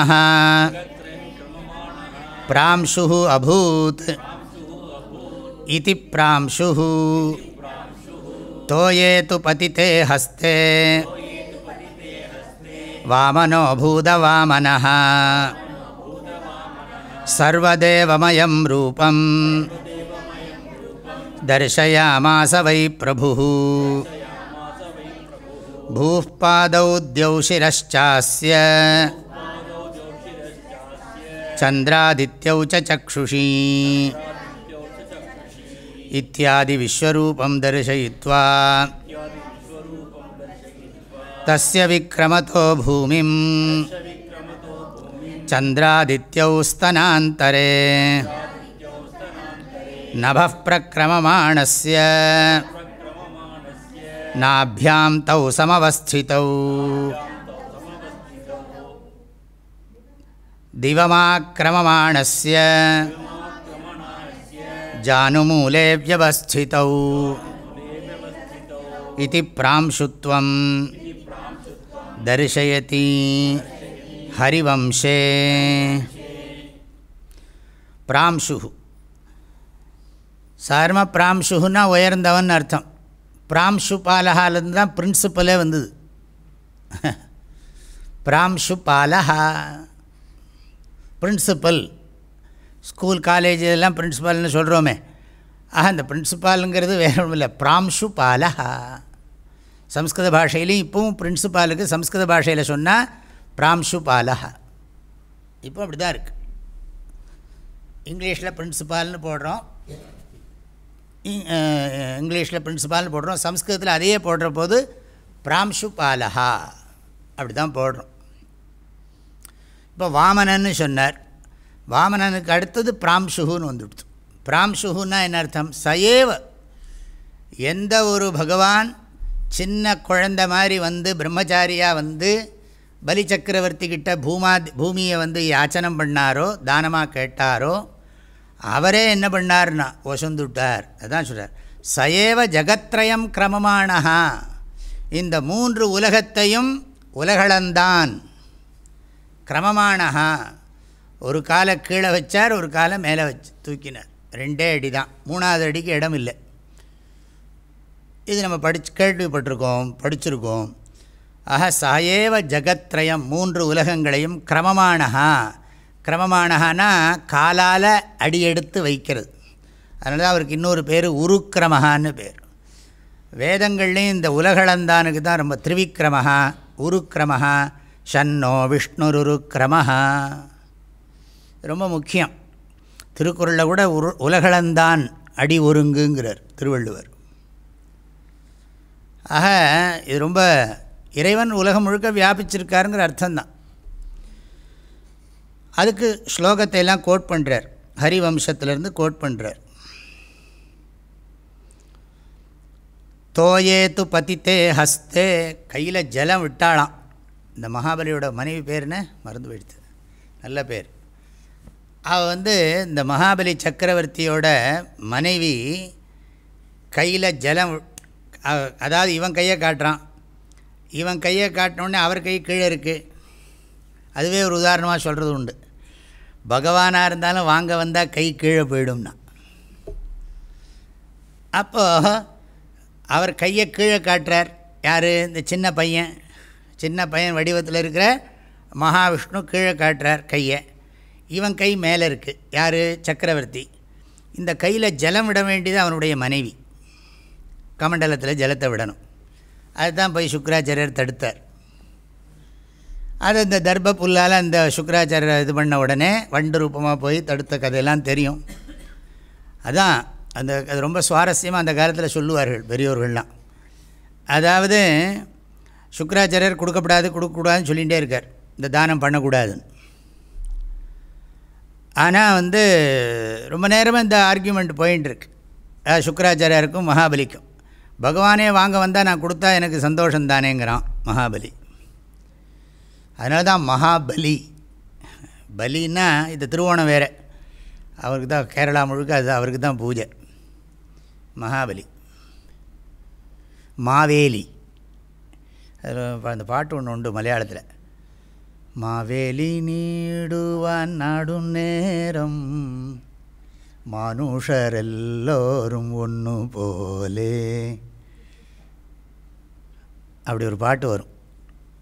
B: பிராம்சு அபூத். इति प्रांशुः तोये तु पतिते हस्ते वामनो भूतवामनः सर्वदेवमयं रूपं दर्शयामास वै प्रभुः भूः पादौ द्यौशिरश्चास्य चन्द्रादित्यौ च चक्षुषी इत्यादि विश्वरूपं दर्शयित्वा तस्य विक्रमतो भूमिं चन्द्रादित्यौ स्तनान्तरे नभः प्रक्रममाणस्य नाभ्यां तौ समवस्थितौ दिवमाक्रममाणस्य जानुमूले व्यवस्थितौ इति प्रांशुत्वं दर्शयति हरिवंशे பிராம்சு சார்ம பிராம்சுன்னா உயர்ந்தவன் அர்த்தம் பிராம்சு பாலஹாலேருந்து தான் பிரின்சிபலே வந்தது பிராம்சு பாலஹா பிரின்சிபல் ஸ்கூல் காலேஜ் இதெல்லாம் பிரின்ஸிபால்னு சொல்கிறோமே ஆஹா இந்த பிரின்ஸிபாலுங்கிறது வேற ஒன்றும் இல்லை. பிராம்சு பாலஹா சம்ஸ்கிருத பாஷையிலையும் இப்போவும் பிரின்ஸிபாலுக்கு சம்ஸ்கிருத பாஷையில் சொன்னால் பிராம்சு பாலஹா இப்போ அப்படி தான் இருக்குது இங்கிலீஷில் பிரின்ஸிபால்னு போடுறோம். இங்கிலீஷில் பிரின்ஸிபால்னு போடுறோம். சம்ஸ்கிருதத்தில் அதையே போடுற போது பிராம்சு பாலஹா அப்படி தான் போடுறோம். இப்போ வாமனன்னு சொன்னார். வாமனனுக்கு அடுத்தது பிராம்சுகுன்னு வந்துடுது. பிராம்சுகுன்னா என்ன அர்த்தம்? சயேவ. எந்த ஒரு பகவான் சின்ன குழந்த மாதிரி வந்து பிரம்மச்சாரியாக வந்து பலி சக்கரவர்த்தி கிட்ட பூமா பூமியை வந்து யாச்சனம் பண்ணாரோ தானமாக கேட்டாரோ அவரே என்ன பண்ணார்னா ஒசந்துட்டார். அதான் சொல்கிறார் சயேவ ஜகத்ரயம் கிரமமானஹா. இந்த மூன்று உலகத்தையும் உலகளந்தான். கிரமமானஹா. ஒரு காலை கீழே வச்சார் ஒரு காலை மேலே வச்சு தூக்கினார். ரெண்டே அடி தான். மூணாவது அடிக்கு இடம் இல்லை. இது நம்ம படிச்சு கேள்விப்பட்டிருக்கோம் படிச்சிருக்கோம். ஆக சாயேவ ஜகத்ரயம் மூன்று உலகங்களையும் கிரமமானஹா. கிரமமானஹானா காலால் அடியெடுத்து வைக்கிறது. அதனால தான் அவருக்கு இன்னொரு பேர் உருக்கிரமஹான்னு பேர். வேதங்கள்லேயும் இந்த உலகளந்தானுக்கு தான் ரொம்ப திரிவிக்ரமஹா உருக்கிரமஹா ஷன்னோ விஷ்ணுருருக்கிரமஹா. ரொம்ப முக்கியம். திருக்குறளில் கூட உரு உலகளந்தான் அடி ஒருங்குங்கிறார் திருவள்ளுவர். ஆக இது ரொம்ப இறைவன் உலகம் முழுக்க வியாபிச்சிருக்காருங்கிற அர்த்தம்தான். அதுக்கு ஸ்லோகத்தை எல்லாம் கோட் பண்ணுறார் ஹரிவம்சத்திலேருந்து கோட் பண்ணுறார் தோயே து பதித்தே ஹஸ்தே கையில் ஜலம் விட்டாளாம். இந்த மகாபலியோட மனைவி பேர்னு மறந்து போயிடுது நல்ல பேர். அவள் வந்து இந்த மகாபலி சக்கரவர்த்தியோட மனைவி கையில் ஜலம் அதாவது இவன் கையை காட்டுறான். இவன் கையை காட்டினோடனே அவர் கை கீழே இருக்குது அதுவே ஒரு உதாரணமாக சொல்கிறது உண்டு. பகவானாக இருந்தாலும் வாங்க வந்தால் கை கீழே போயிடும்னா. அப்போது அவர் கையை கீழே காட்டுறார். யார்? இந்த சின்ன பையன். சின்ன பையன் வடிவத்தில் இருக்கிற மகாவிஷ்ணு கீழே காட்டுறார் கையை. இவன் கை மேலே இருக்குது யார்? சக்கரவர்த்தி. இந்த கையில் ஜலம் விட வேண்டியது அவனுடைய மனைவி. கமண்டலத்தில் ஜலத்தை விடணும். அதுதான் போய் சுக்கராச்சாரியர் தடுத்தார். அது இந்த தர்ப புல்லால் அந்த சுக்கராச்சாரியர் இது பண்ண உடனே வண்டு ரூபமாக போய் தடுத்த கதையெல்லாம் தெரியும். அதான் அந்த அது ரொம்ப சுவாரஸ்யமாக அந்த காலத்தில் சொல்லுவார்கள் பெரியோர்கள்லாம். அதாவது சுக்கராச்சாரியர் கொடுக்கப்படாது கொடுக்கக்கூடாதுன்னு சொல்லிகிட்டே இருக்கார். இந்த தானம் பண்ணக்கூடாதுன்னு. ஆனால் வந்து ரொம்ப நேரமாக இந்த ஆர்கியூமெண்ட் போயின்னு இருக்கு சுக்கராச்சாரியாருக்கும் மகாபலிக்கும். பகவானே வாங்க வந்தால் நான் கொடுத்தா எனக்கு சந்தோஷம் தானேங்கிறான் மகாபலி. அதனால தான் மகாபலி. பலின்னா இந்த திருவோணம் வேறு. அவருக்கு தான் கேரளா முழுக்க அது அவருக்கு தான் பூஜை. மகாபலி. மாவேலி. அதில் அந்த பாட்டு ஒன்று உண்டு மலையாளத்தில். மாவேலி நீடுவான் நாடும் நேரம் மனுஷரெல்லோரும் ஒன்று போலே அப்படி ஒரு பாட்டு வரும்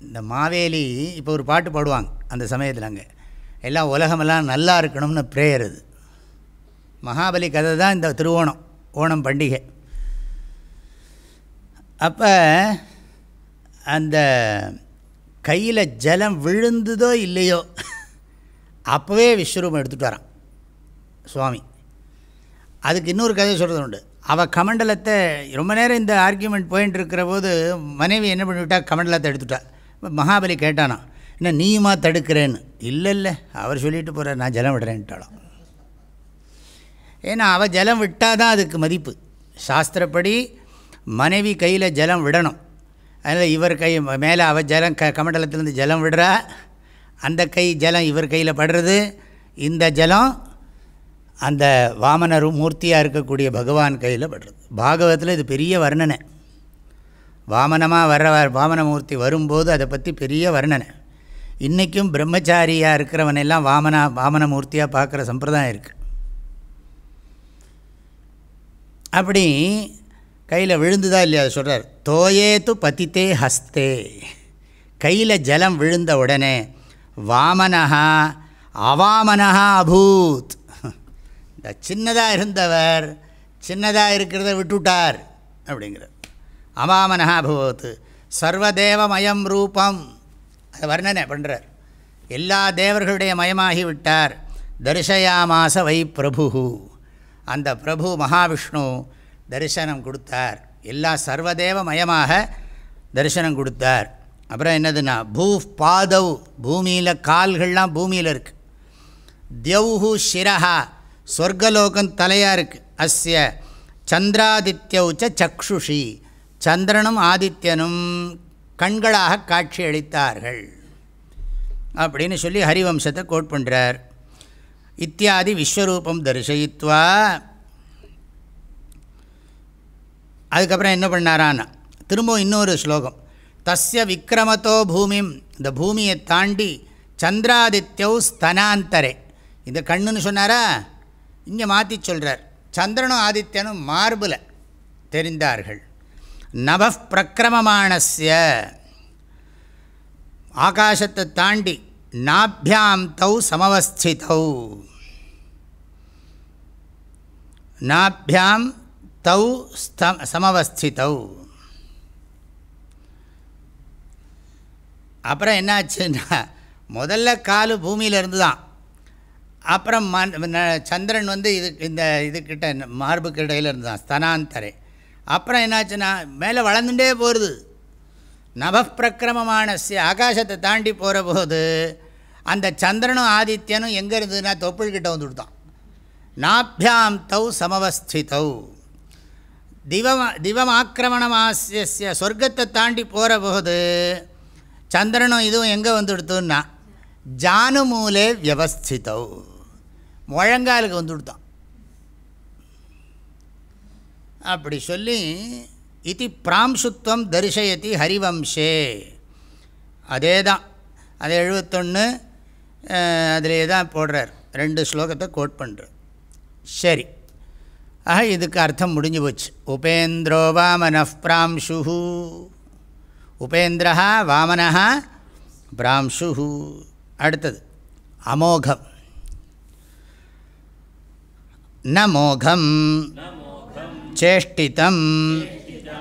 B: இந்த மாவேலி இப்போ ஒரு பாட்டு பாடுவாங்க அந்த சமயத்தில் அங்கே எல்லாம் உலகமெல்லாம் நல்லா இருக்கணும்னு ப்ரேயர் அது மகாபலி கதை தான் இந்த திருவோணம் ஓணம் பண்டிகை அப்போ அந்த கையில் ஜலம் விழுந்ததோ இல்லையோ அப்போவே விஸ்வரூபம் எடுத்துகிட்டு வரான் சுவாமி. அதுக்கு இன்னொரு கதை சொல்கிறது உண்டு. அவள் கமண்டலத்தை ரொம்ப நேரம் இந்த ஆர்கியூமெண்ட் போயின்ட்டு இருக்கிற போது மனைவி என்ன பண்ணிவிட்டா? கமண்டலத்தை எடுத்துட்டா. மகாபலி கேட்டானா என்ன நீயுமா தடுக்கிறேன்னு? இல்லை இல்லை அவர் சொல்லிட்டு போகிறார் நான் ஜலம் விடுறேன்ட்டாலும் ஏன்னா அவள் ஜலம் விட்டால் தான் அதுக்கு மதிப்பு. சாஸ்திரப்படி மனைவி கையில் ஜலம் விடணும். அதனால் இவர் கை மேலே அவள் ஜலம் க கமண்டலத்துலேருந்து ஜலம் விடுறா. அந்த கை ஜலம் இவர் கையில் படுறது. இந்த ஜலம் அந்த வாமன மூர்த்தியாக இருக்கக்கூடிய பகவான் கையில் படுறது. பாகவத்தில் இது பெரிய வர்ணனை. வாமனமாக வர்ற வாமனமூர்த்தி வரும்போது அதை பற்றி பெரிய வர்ணனை. இன்றைக்கும் பிரம்மச்சாரியாக இருக்கிறவனெல்லாம் வாமனா வாமனமூர்த்தியாக பார்க்குற சம்பிரதாயம் இருக்குது அப்படி கையில் விழுந்துதா இல்லையா? அதை சொல்கிறார் தோயேத்து பதித்தே ஹஸ்தே. கையில் ஜலம் விழுந்த உடனே வாமனஹா அவாமனஹா அபூத். இந்த சின்னதாக இருந்தவர் சின்னதாக இருக்கிறத விட்டுட்டார் அப்படிங்கிறார். அவாமனஹா அபூத். சர்வதேவமயம் ரூபம். அதை வர்ணனை பண்ணுறார் எல்லா தேவர்களுடைய மயமாகி விட்டார். தரிசயாமாச வை பிரபு அந்த பிரபு மகாவிஷ்ணு தரிசனம் கொடுத்தார். எல்லா சர்வதேவ மயமாக தரிசனம் கொடுத்தார். அப்புறம் என்னதுன்னா பூ பாதவ் பூமியில் கால்கள்லாம் பூமியில் இருக்குது தியவுஹு ஷிரஹா சொர்க்கலோகம் தலையாக இருக்குது அஸ்ய சந்திராதித்யவுச்ச சக்ஷுஷி சந்திரனும் ஆதித்யனும் கண்களாக காட்சி அளித்தார்கள். அப்படின்னு சொல்லி ஹரிவம்சத்தை கோட் பண்ணுறார் இத்தியாதி விஸ்வரூபம் தரிசயித்வா. அதுக்கப்புறம் என்ன பண்ணாரான்னா திரும்பவும் இன்னொரு ஸ்லோகம். தஸ்ய விக்ரமத்தோ பூமிம் இந்த பூமியை தாண்டி சந்திராதித்யௌ ஸ்தனாந்தரே. இந்த கண்ணுன்னு சொன்னாரா? இங்கே மாற்றி சொல்கிறார் சந்திரனும் ஆதித்யனும் மார்பில் தெரிந்தார்கள். நவ பிரக்கிரமமானஸ்ய ஆகாசத்தை தாண்டி நாபியாம் தௌ சமவஸ்திதௌ. நாபியாம் தௌ சமவஸ்திதௌ அப்புறம் என்னாச்சுன்னா முதல்ல காலு பூமியில் இருந்து தான் அப்புறம் மண் சந்திரன் வந்து இது இந்த இதுக்கிட்ட மார்புக்கு இடையில் இருந்து தான் ஸ்தனாந்தரை. அப்புறம் என்னாச்சுன்னா மேலே வளர்ந்துட்டே போகிறது நவப்பிரக்கிரமமானசிய ஆகாசத்தை தாண்டி போகிற போது அந்த சந்திரனும் ஆதித்யனும் எங்கே இருந்ததுன்னா தொப்புள்கிட்ட வந்துவிட்டான் நாபியாம் தௌ சமவஸ்திதௌ. திவம் திவம் ஆக்கிரமணமாசிய சொர்க்கத்தை தாண்டி போகிற போது சந்திரனும் இதுவும் எங்கே வந்துடுத்துன்னா ஜானுமூலே வியவஸ்திதௌ. முழங்காலுக்கு வந்துவிட்டான் அப்படி சொல்லி இது பிராம்சுத்வம் தரிசயத்தி ஹரிவம்சே. அதே தான் அது எழுபத்தொன்று அதிலே தான் போடுறார். ரெண்டு ஸ்லோகத்தை கோட் பண்ணுறார் சரி. ஆக இதுக்கு அர்த்தம் முடிஞ்சு போச்சு. உபேந்திரோ வாமனஃப் பிராம்சு உபேந்திரா வாமனஹா பிராம்சு அடுத்தது அமோகம். நமோகம். சேஷ்டிதம்.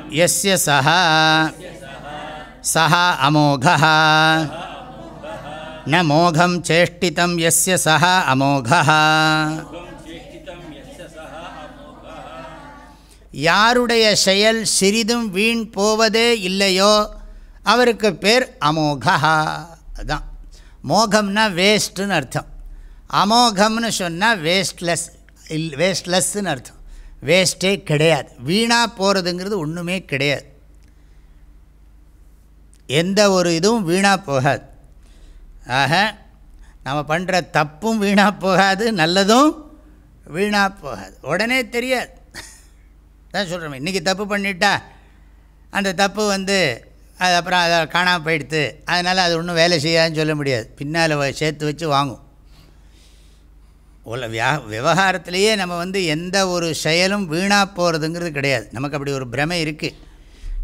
B: எஸ்ய சஹா. சஹா அமோகா நமோகம் சேஷ்டிதம் எஸ்ய சஹா அமோகா யாருடைய செயல் சிறிதும் வீண் போவதே இல்லையோ? அவருக்கு பேர் அமோகா. அதுதான் மோகம்னா வேஸ்ட்டுன்னு அர்த்தம். அமோகம்னு சொன்னால் வேஸ்ட்லெஸ் இல் வேஸ்ட்லெஸ்ன்னு அர்த்தம். வேஸ்ட்டே கிடையாது. வீணாக போகிறதுங்கிறது ஒன்றுமே கிடையாது. எந்த ஒரு இதுவும் வீணாக போகாது. ஆக நம்ம பண்ணுற தப்பும் வீணாக போகாது நல்லதும் வீணாக போகாது. உடனே தெரியாது. தான் சொல்கிறோம் இன்றைக்கி தப்பு பண்ணிட்டா அந்த தப்பு வந்து அது அப்புறம் அதை காணாமல் போயிடுத்து. அதனால் அது ஒன்றும் வேலை செய்யாதுன்னு சொல்ல முடியாது. பின்னால் சேர்த்து வச்சு வாங்கும். உள்ள வியா விவகாரத்திலேயே நம்ம வந்து எந்த ஒரு செயலும் வீணாக போகிறதுங்கிறது கிடையாது. நமக்கு அப்படி ஒரு பிரமை இருக்குது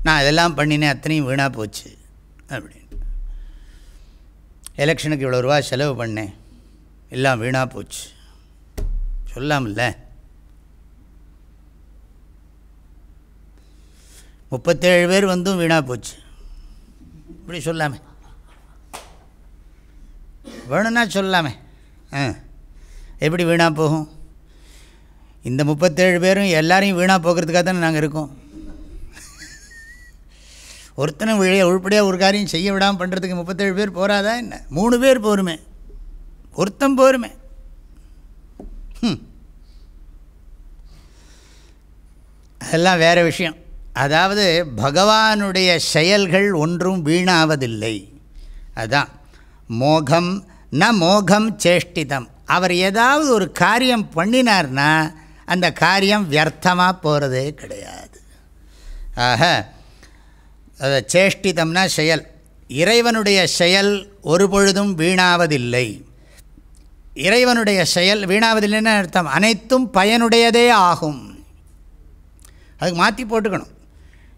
B: நான் அதெல்லாம் பண்ணினேன் அத்தனையும் வீணாக போச்சு. அப்படின்னு எலெக்ஷனுக்கு இவ்வளோ ரூபா செலவு பண்ணேன். எல்லாம் வீணாக போச்சு. சொல்லாமல்ல. முப்பத்தேழு பேர் வந்தும் வீணாக போச்சு. இப்படி சொல்லாமே. வேணும்னா சொல்லாமே. ஆ. எப்படி வீணாக போகும்? இந்த முப்பத்தேழு பேரும் எல்லாரையும் வீணாக போகிறதுக்காக தானே நாங்கள் இருக்கோம். ஒருத்தனும் விழைய உருப்படியாக ஒரு காரியம் செய்ய விடாமல் பண்ணுறதுக்கு முப்பத்தேழு பேர் போகிறாதா என்ன? மூணு பேர் போருமே. ஒருத்தன் போருமே. அதெல்லாம் வேறு விஷயம். அதாவது பகவானுடைய செயல்கள் ஒன்றும் வீணாவதில்லை. அதான். மோகம் ந மோகம் சேஷ்டிதம். அவர் ஏதாவது ஒரு காரியம் பண்ணினார்னா அந்த காரியம் வியர்த்தமாக போகிறதே கிடையாது. ஆக அதை சேஷ்டிதம்னா செயல். இறைவனுடைய செயல் ஒரு பொழுதும் வீணாவதில்லை. இறைவனுடைய செயல் வீணாவதில்லைன்னு அர்த்தம். அனைத்தும் பயனுடையதே ஆகும். அதுக்கு மாற்றி போட்டுக்கணும்.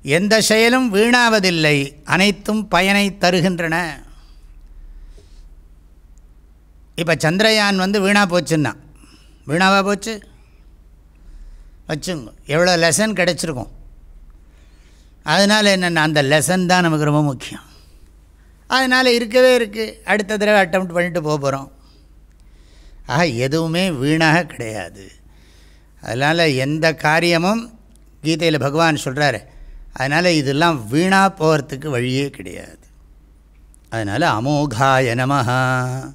B: எந்த செயலும் வீணாவதில்லை. அனைத்தும் பயனை தருகின்றன. இப்போ சந்திரயான் வந்து வீணாக போச்சுன்னா வீணாவாக போச்சு? வச்சுங்க எவ்வளோ லெசன் கிடச்சிருக்கும். அதனால் என்னென்ன அந்த லெசன் தான் நமக்கு ரொம்ப முக்கியம். அதனால் இருக்கவே இருக்குது அடுத்த தடவை அட்டம் பண்ணிட்டு போக போகிறோம் ஆக எதுவுமே வீணாக கிடையாது. அதனால் எந்த காரியமும் கீதையில் பகவான் சொல்கிறாரு அதனால் இதெல்லாம் வீணாக போகிறதுக்கு வழியே கிடையாது. அதனால் அமோகாய நமஹா.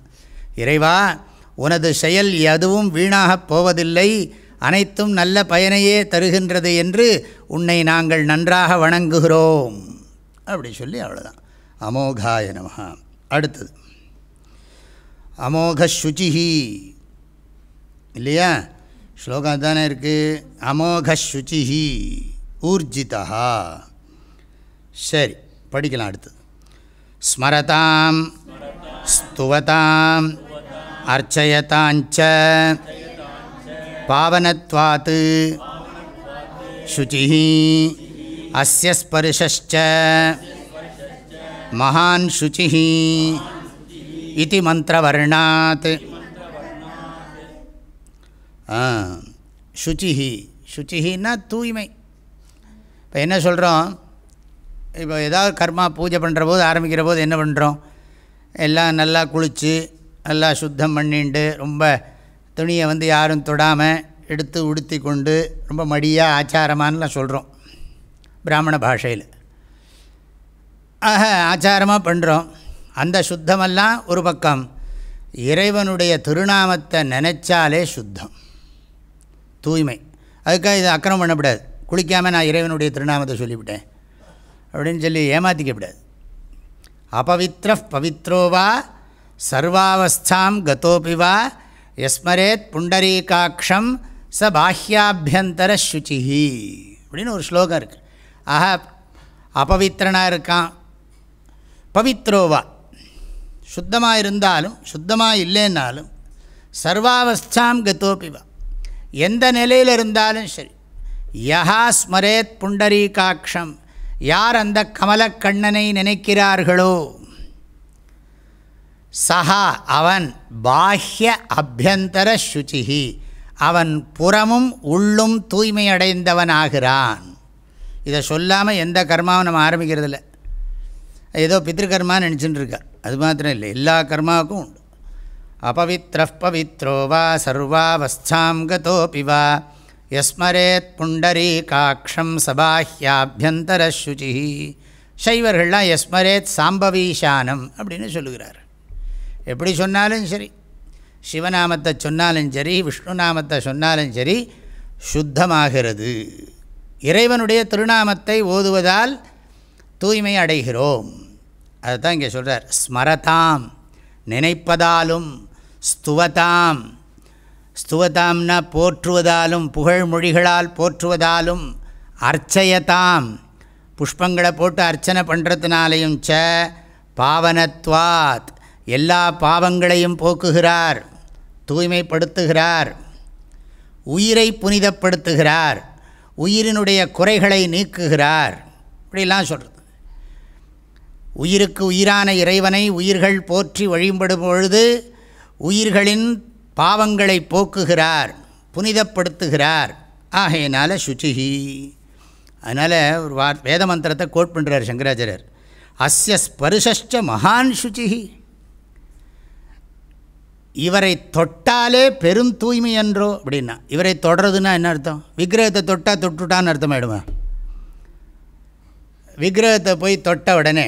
B: இறைவா உனது செயல் எதுவும் வீணாகப் போவதில்லை. அனைத்தும் நல்ல பயனையே தருகின்றது என்று உன்னை நாங்கள் நன்றாக வணங்குகிறோம். அப்படி சொல்லி அவ்வளோதான் அமோகாய நமஹா. அடுத்தது. அமோக சுச்சிஹி இல்லையா? ஸ்லோகம் தானே இருக்குது அமோக சுச்சிஹி ஊர்ஜிதா சரி படிக்கலாம் அடுத்தது ஸ்மரதாம் ஸ்துவதாம் அர்ச்சயதாஞ்ச பாவனத்வாத்து சுச்சி அஸ்ய ஸ்பரிஷ்ச மகான் சுச்சி இது மந்திரவர்ணாத். சுச்சி சுச்சின்னா தூய்மை. இப்போ என்ன சொல்கிறோம்? இப்போ ஏதாவது கர்மா பூஜை பண்ணுற போது ஆரம்பிக்கிற போது என்ன பண்ணுறோம்? எல்லாம் நல்லா குளித்து நல்லா சுத்தம் பண்ணிண்டு ரொம்ப துணியை வந்து யாரும் தொடாமல் எடுத்து உடுத்தி கொண்டு ரொம்ப மடியாக ஆச்சாரமானலாம் சொல்கிறோம் பிராமண பாஷையில். ஆக ஆச்சாரமாக பண்ணுறோம். அந்த சுத்தமெல்லாம் ஒரு பக்கம். இறைவனுடைய திருநாமத்தை நினச்சாலே சுத்தம். தூய்மை. அதுக்காக இது அக்கிரமம் பண்ணக்கூடாது. குளிக்காமல் நான் இறைவனுடைய திருநாமத்தை சொல்லிவிட்டேன். அப்படின்னு சொல்லி ஏமாற்றிக்கப்படாது அபவித்ர பவித்ரோவா சர்வாவஸ்தாம் கதோபிவா எஸ்மரேத் புண்டரீகாட்சம் ச பாஹ்யாபியந்தர சுச்சிஹி. அப்படின்னு ஒரு ஸ்லோகம் இருக்குது ஆஹா அபவித்திரனாக இருக்கான். பவித்ரோவா சுத்தமாக இருந்தாலும் சுத்தமாக இல்லைன்னாலும் சர்வாவஸ்தாம் கதோபிவா எந்த நிலையில் இருந்தாலும் சரி. யஹா ஸ்மரேத் புண்டரீகாட்சம். யார் அந்த கமலக்கண்ணனை நினைக்கிறார்களோ? சஹா அவன் பாஹ்ய அபியந்தர சுச்சிஹி. அவன் புறமும் உள்ளும் தூய்மையடைந்தவனாகிறான். இதை சொல்லாமல் எந்த கர்மாவும் நம்ம ஆரம்பிக்கிறதில்ல. ஏதோ பித்திருக்கர்மான்னு நினச்சிட்டு இருக்கா. அது மாத்திரம் இல்லை. எல்லா கர்மாவுக்கும் உண்டு. அபவித்ர பவித்ரோ வா சர்வாவஸ்தாம் கதோபி வா. எஸ்மரேத் புண்டரீகாட்சம் காக்ஷம் சுச்சி சைவர்கள்லாம் எஸ்மரேத் சாம்பவீஷானம் அப்படின்னு சொல்லுகிறார். எப்படி சொன்னாலும் சரி. சிவநாமத்தை சொன்னாலும் சரி விஷ்ணு நாமத்தை சொன்னாலும் சரி சுத்தமாகிறது. இறைவனுடைய திருநாமத்தை ஓதுவதால் தூய்மை அடைகிறோம். அதுதான் இங்கே சொல்கிறார் ஸ்மரதாம் நினைப்பதாலும் ஸ்துவதாம். ஸ்துவதாம்னா போற்றுவதாலும் புகழ்மொழிகளால் போற்றுவதாலும் அர்ச்சயதாம். புஷ்பங்களை போட்டு அர்ச்சனை பண்ணுறதுனாலையும் ச பாவனத்வாத் எல்லா பாவங்களையும் போக்குகிறார் தூய்மைப்படுத்துகிறார் உயிரை புனிதப்படுத்துகிறார் உயிரினுடைய குறைகளை நீக்குகிறார். இப்படிலாம் சொல்கிறது உயிருக்கு உயிரான இறைவனை உயிர்கள் போற்றி வழிபடும் பொழுது உயிர்களின் பாவங்களை போக்குகிறார் புனிதப்படுத்துகிறார். ஆகையினால சுச்சிஹி. அதனால் ஒரு வா வேத மந்திரத்தை கோட் பண்ணுறார் சங்கராச்சாரியர். அஸ்ய ஸ்பருஷ்ச மகான் சுச்சிஹி. இவரை தொட்டாலே பெரும் தூய்மை என்றோ அப்படின்னா இவரை தொடறதுன்னா என்ன அர்த்தம்? விக்கிரகத்தை தொட்டால் தொட்டுட்டான்னு அர்த்தம் ஆகிடுமா விக்கிரகத்தை போய் தொட்ட உடனே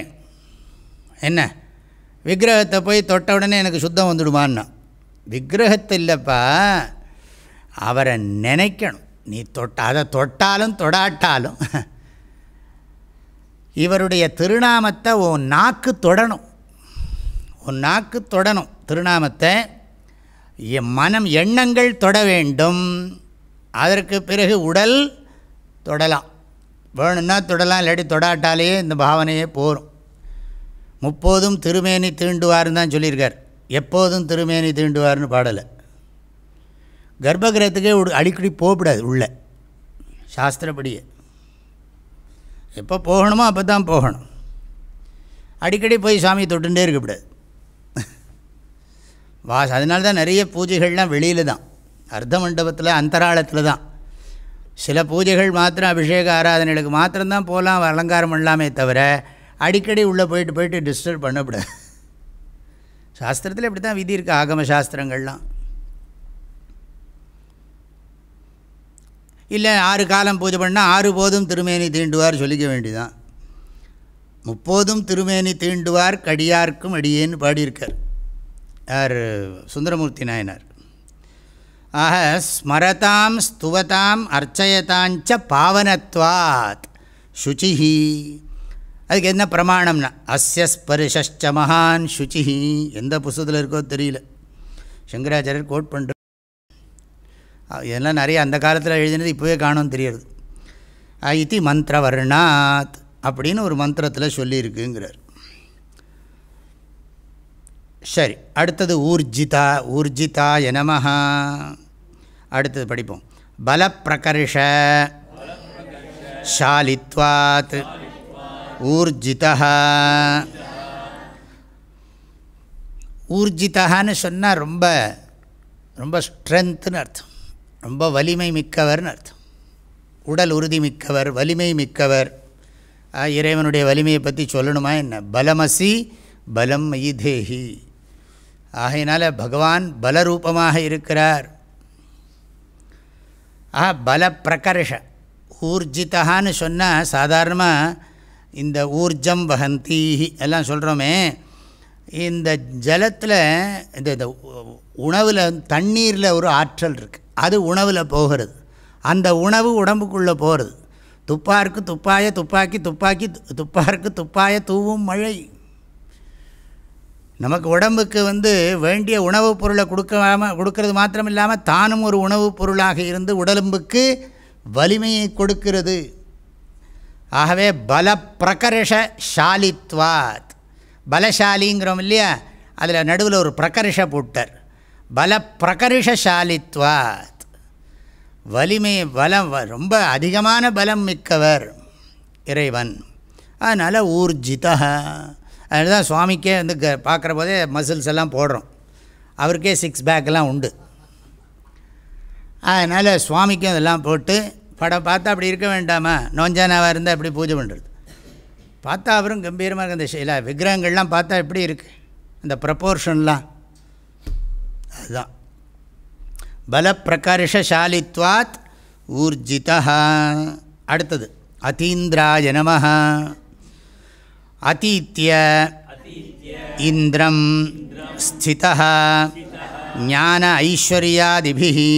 B: என்ன? விக்கிரகத்தை போய் தொட்ட உடனே எனக்கு சுத்தம் வந்துடுமான்னா விக்கிரகத்தை இல்லைப்பா அவரை நினைக்கணும். நீ தொட்ட அதை தொட்டாலும் தொடாட்டாலும். இவருடைய திருநாமத்தை உன் நாக்கு தொடணும். உன் நாக்கு தொடணும். திருநாமத்தை என் மனம் எண்ணங்கள் தொட வேண்டும். அதற்கு பிறகு உடல் தொடலாம். வேணும்னா தொடலாம் இல்லாட்டி தொடாட்டாலேயே இந்த பாவனையே போகும் முப்போதும் திருமேனி தீண்டுவார்னு தான் சொல்லியிருக்கார். எப்போதும் திருமேனி தீண்டுவார்னு பாடலை. கர்ப்பகிரகத்துக்கே அடிக்கடி போகக்கூடாது உள்ளே. சாஸ்திரப்படியே. எப்போ போகணுமோ அப்போ தான் போகணும். அடிக்கடி போய் சாமி தொட்டுட்டே இருக்கக்கூடாது. வாஸ் அதனால தான் நிறைய பூஜைகள்லாம் வெளியில் தான். அர்த்த மண்டபத்தில் அந்தராளத்தில் தான். சில பூஜைகள் மாத்திரம் அபிஷேக ஆராதனைகளுக்கு மாத்திரம்தான் போகலாம் அலங்காரம் பண்ணலாமே தவிர அடிக்கடி உள்ளே போயிட்டு போயிட்டு டிஸ்டர்ப் பண்ணக்கூடாது. சாஸ்திரத்தில் இப்படி தான் விதி இருக்குது ஆகம சாஸ்திரங்கள்லாம். இல்லை ஆறு காலம் பூஜை பண்ணால் ஆறு போதும் திருமேனி தீண்டுவார் சொல்லிக்க வேண்டிதான். முப்போதும் திருமேனி தீண்டுவார் கடியார்க்கும் அடியேன்னு பாடியிருக்கார். யார்? சுந்தரமூர்த்தி நாயனார். ஆக ஸ்மரதாம் ஸ்துவதாம் அர்ச்சயதாஞ்ச பாவனத்வாத் சுச்சிஹி. அதுக்கு என்ன பிரமாணம்னா அஸ்ய ஸ்பர்ஷச்ச மகான் சுச்சிஹி. எந்த புஸ்தகத்தில் இருக்கோ தெரியல. சங்கராச்சாரியர் கோட் பண்ணுற இதெல்லாம் நிறைய அந்த காலத்தில் எழுதினது இப்போவே காணும் தெரியுது. இது மந்திரவர்ணாத் அப்படின்னு ஒரு மந்திரத்தில் சொல்லியிருக்குங்கிறார். சரி அடுத்தது ஊர்ஜிதா ஊர்ஜிதா எனமஹா அடுத்தது படிப்போம். பலப்பிரகர்ஷ ஷாலித்வாத் ஊர்ஜிதா ஊர்ஜிதான்னு சொன்னால் ரொம்ப ரொம்ப ஸ்ட்ரென்த்துன்னு அர்த்தம். ரொம்ப வலிமை மிக்கவர்னு அர்த்தம். உடல் உறுதி மிக்கவர் வலிமை மிக்கவர். இறைவனுடைய வலிமையை பற்றி சொல்லணுமா என்ன? பலமசி பலம் மயிதேஹி ஆகையினால பகவான் பலரூபமாக இருக்கிறார். ஆஹா பல பிரகர்ஷ ஊர்ஜிதான்னு சொன்னால் சாதாரணமாக இந்த ஊர்ஜம் வகந்தீஹி எல்லாம் சொல்கிறோமே இந்த ஜலத்தில் இந்த இந்த உணவில் தண்ணீரில் ஒரு ஆற்றல் இருக்குது அது உணவில் போகிறது. அந்த உணவு உடம்புக்குள்ளே போகிறது துப்பாருக்கு துப்பாய துப்பாக்கி துப்பாக்கி துப்பாருக்கு துப்பாய தூவும் மழை. நமக்கு உடம்புக்கு வந்து வேண்டிய உணவுப் பொருளை கொடுக்காம கொடுக்கறது மாத்திரம் இல்லாமல் தானும் ஒரு உணவுப் பொருளாக இருந்து உடலும்புக்கு வலிமையை கொடுக்கிறது. ஆகவே பல பிரகர்ஷ ஷாலித்வாத் பலசாலிங்கிறோம் இல்லையா? அதில் நடுவில் ஒரு பிரகர்ஷ புட்டர். பல பிரகர்ஷாலித்வாத் வலிமை பலம் ரொம்ப அதிகமான பலம் மிக்கவர் இறைவன். அதனால் ஊர்ஜிதா அதனால தான் சுவாமிக்கே வந்து க பார்க்குற போதே மசில்ஸ் எல்லாம் போடுறோம். அவருக்கே சிக்ஸ் பேக்கெல்லாம் உண்டு. அதனால் சுவாமிக்கும் அதெல்லாம் போட்டு படம் பார்த்தா அப்படி இருக்க வேண்டாமா? நோஞ்சானாவாக இருந்தால் எப்படி பூஜை பண்ணுறது பார்த்தா அவரும் கம்பீரமாக இருக்க அந்த இல்லை விக்கிரகங்கள்லாம் பார்த்தா எப்படி இருக்குது அந்த ப்ரப்போர்ஷன்லாம் அதுதான். பலப்பிரகர்ஷாலித்வாத் ஊர்ஜிதா. அடுத்தது அதீந்திராய நம அதீத்திய இந்திரம் ஸ்தித ஞான ஐஸ்வர்யாதிபிஹி.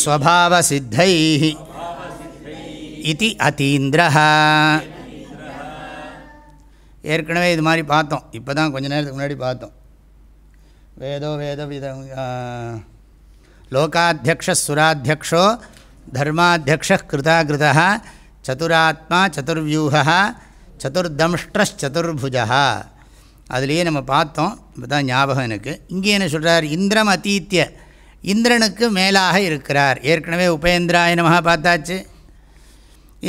B: ஸ்வபாவசித்தை இது அதீந்திர ஏற்கனவே இது மாதிரி பார்த்தோம். இப்போ தான் கொஞ்ச நேரத்துக்கு முன்னாடி பார்த்தோம். வேதோ வேத வித லோகாத்தியக்ஷராத்தியக்ஷோ தர்மாத்தியக்ஷ கிருதாகிருதா சதுராத்மா சதுர்வியூகா சதுர்தம்ஷ்டச்சதுர்புஜா அதுலேயே நம்ம பார்த்தோம். இப்போ தான் ஞாபகம் எனக்கு. இங்கே என்ன சொல்கிறார் இந்திரம் அதீத்திய இந்திரனுக்கு மேலாக இருக்கிறார். ஏற்கனவே உபேந்திராயனமாக பார்த்தாச்சு.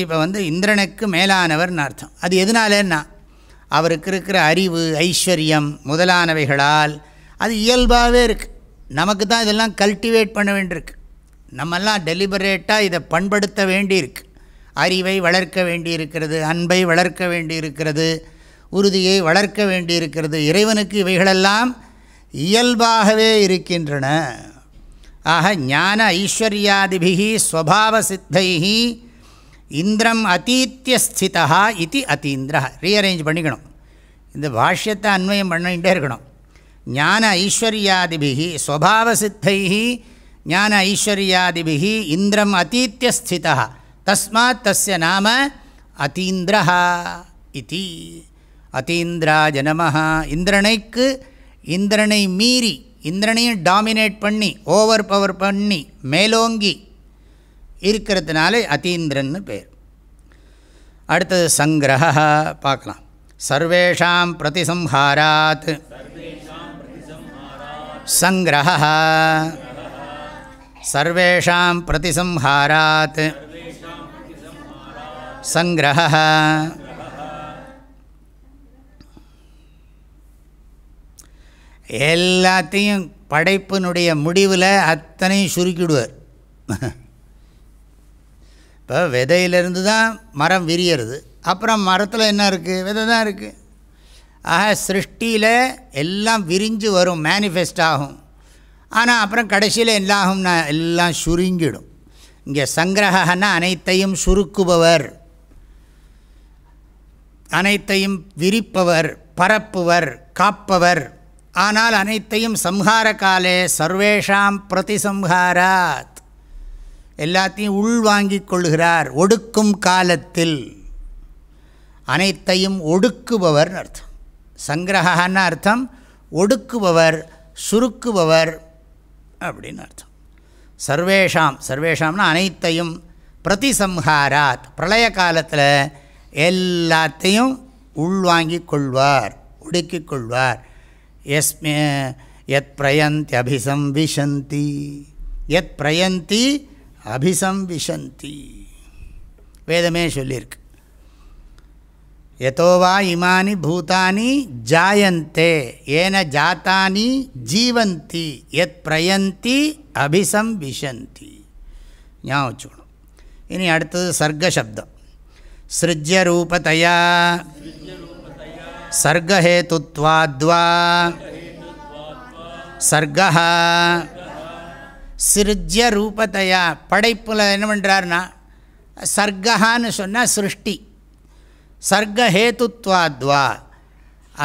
B: இப்போ வந்து இந்திரனுக்கு மேலானவர்னு அர்த்தம். அது எதனாலன்னா அவருக்கு இருக்கிற அறிவு ஐஸ்வர்யம் முதலானவைகளால் அது இயல்பாகவே இருக்குது நமக்கு தான் இதெல்லாம் கல்டிவேட் பண்ண வேண்டியிருக்கு. நம்மெல்லாம் டெலிபரேட்டாக இதை பண்படுத்த வேண்டியிருக்கு. அறிவை வளர்க்க வேண்டியிருக்கிறது அன்பை வளர்க்க வேண்டியிருக்கிறது உறுதியை வளர்க்க வேண்டியிருக்கிறது இறைவனுக்கு இவைகளெல்லாம் இயல்பாகவே இருக்கின்றன. ஆக ஞான ஐஸ்வர்யாதிபிகி ஸ்வபாவ சித்தைஹி இந்திரம் அதீத்திய ஸ்திதா இது அதீந்திரா ரீஅரேஞ்ச் பண்ணிக்கணும். இந்த பாஷ்யத்தை அன்வயம் பண்ணிகிட்டே இருக்கணும். ஞான ஐஸ்வர்யாதிபிகி ஸ்வபாவ சித்தைஹி ஞான ஐஸ்வர்யாதிபிகி இந்திரம் அதீத்திய ஸ்திதா தஸ்மாத் தஸ்ய நாம அதீந்திரா இது. அதீந்திரா ஜனமஹா இந்திரனைக்கு இந்திரனை மீறி இந்திரனையும் டாமினேட் பண்ணி ஓவர் பவர் பண்ணி மேலோங்கி இருக்கிறதுனால அதீந்திரன்னு பேர். அடுத்தது சங்கிரகா பார்க்கலாம். சர்வேஷாம் பிரதிசம்ஹாராத். சங்கிரகா சர்வேஷாம் பிரதிசம்ஹாராத். சங்கிரகா எல்லாத்தையும் படைப்பினுடைய முடிவில் அத்தனையும் சுருக்கிடுவார். இப்போ விதையிலேருந்து தான் மரம் விரியறது. அப்புறம் மரத்தில் என்ன இருக்குது விதை தான் இருக்குது ஆக சிருஷ்டியில் எல்லாம் விரிஞ்சு வரும் மேனிஃபெஸ்ட் ஆகும். ஆனால் அப்புறம் கடைசியில் என்னாகும்னா எல்லாம் சுருங்கிடும். இங்கே சங்கிரகன்னா அனைத்தையும் சுருக்குபவர். அனைத்தையும் விரிப்பவர் பரப்புவர் காப்பவர். ஆனால் அனைத்தையும் சம்ஹார காலே சர்வேஷாம் பிரதிசம்ஹாராத். எல்லாத்தையும் உள்வாங்கிக் கொள்கிறார் ஒடுக்கும் காலத்தில். அனைத்தையும் ஒடுக்குபவர்னு அர்த்தம். சங்கிரகான்னு அர்த்தம் ஒடுக்குபவர் சுருக்குபவர் அப்படின்னு அர்த்தம். சர்வேஷாம் சர்வேஷாம்னா அனைத்தையும் பிரதிசம்ஹாராத். பிரளய காலத்தில் எல்லாத்தையும் உள்வாங்கிக் கொள்வார் ஒடுக்கிக் கொள்வார் எஸ்மே எத் பிரயந்தி அபிசம்விசந்தி எத் பிரயந்தி அபிசம்விசந்தி வேதமே சொல்லியிருக்கு. எதோவா இமானி பூதானி ஜாயந்தே ஏன ஜாத்தானி ஜீவந்தி. எத் பிரயந்தி அபிசம்விசந்தி ஞாபகம் வச்சுக்கணும். இனி அடுத்தது சர்க்கசப்தம். சிருஜ்ய ரூபதையா சர்க்கஹேத்துவாத்வா சர்க்கா சிருஜ்ய ரூபத்தையா படைப்பில் என்ன பண்ணுறாருனா சர்க்கஹான்னு சொன்னால் சிருஷ்டி. சர்க்கஹேத்துவாத்வா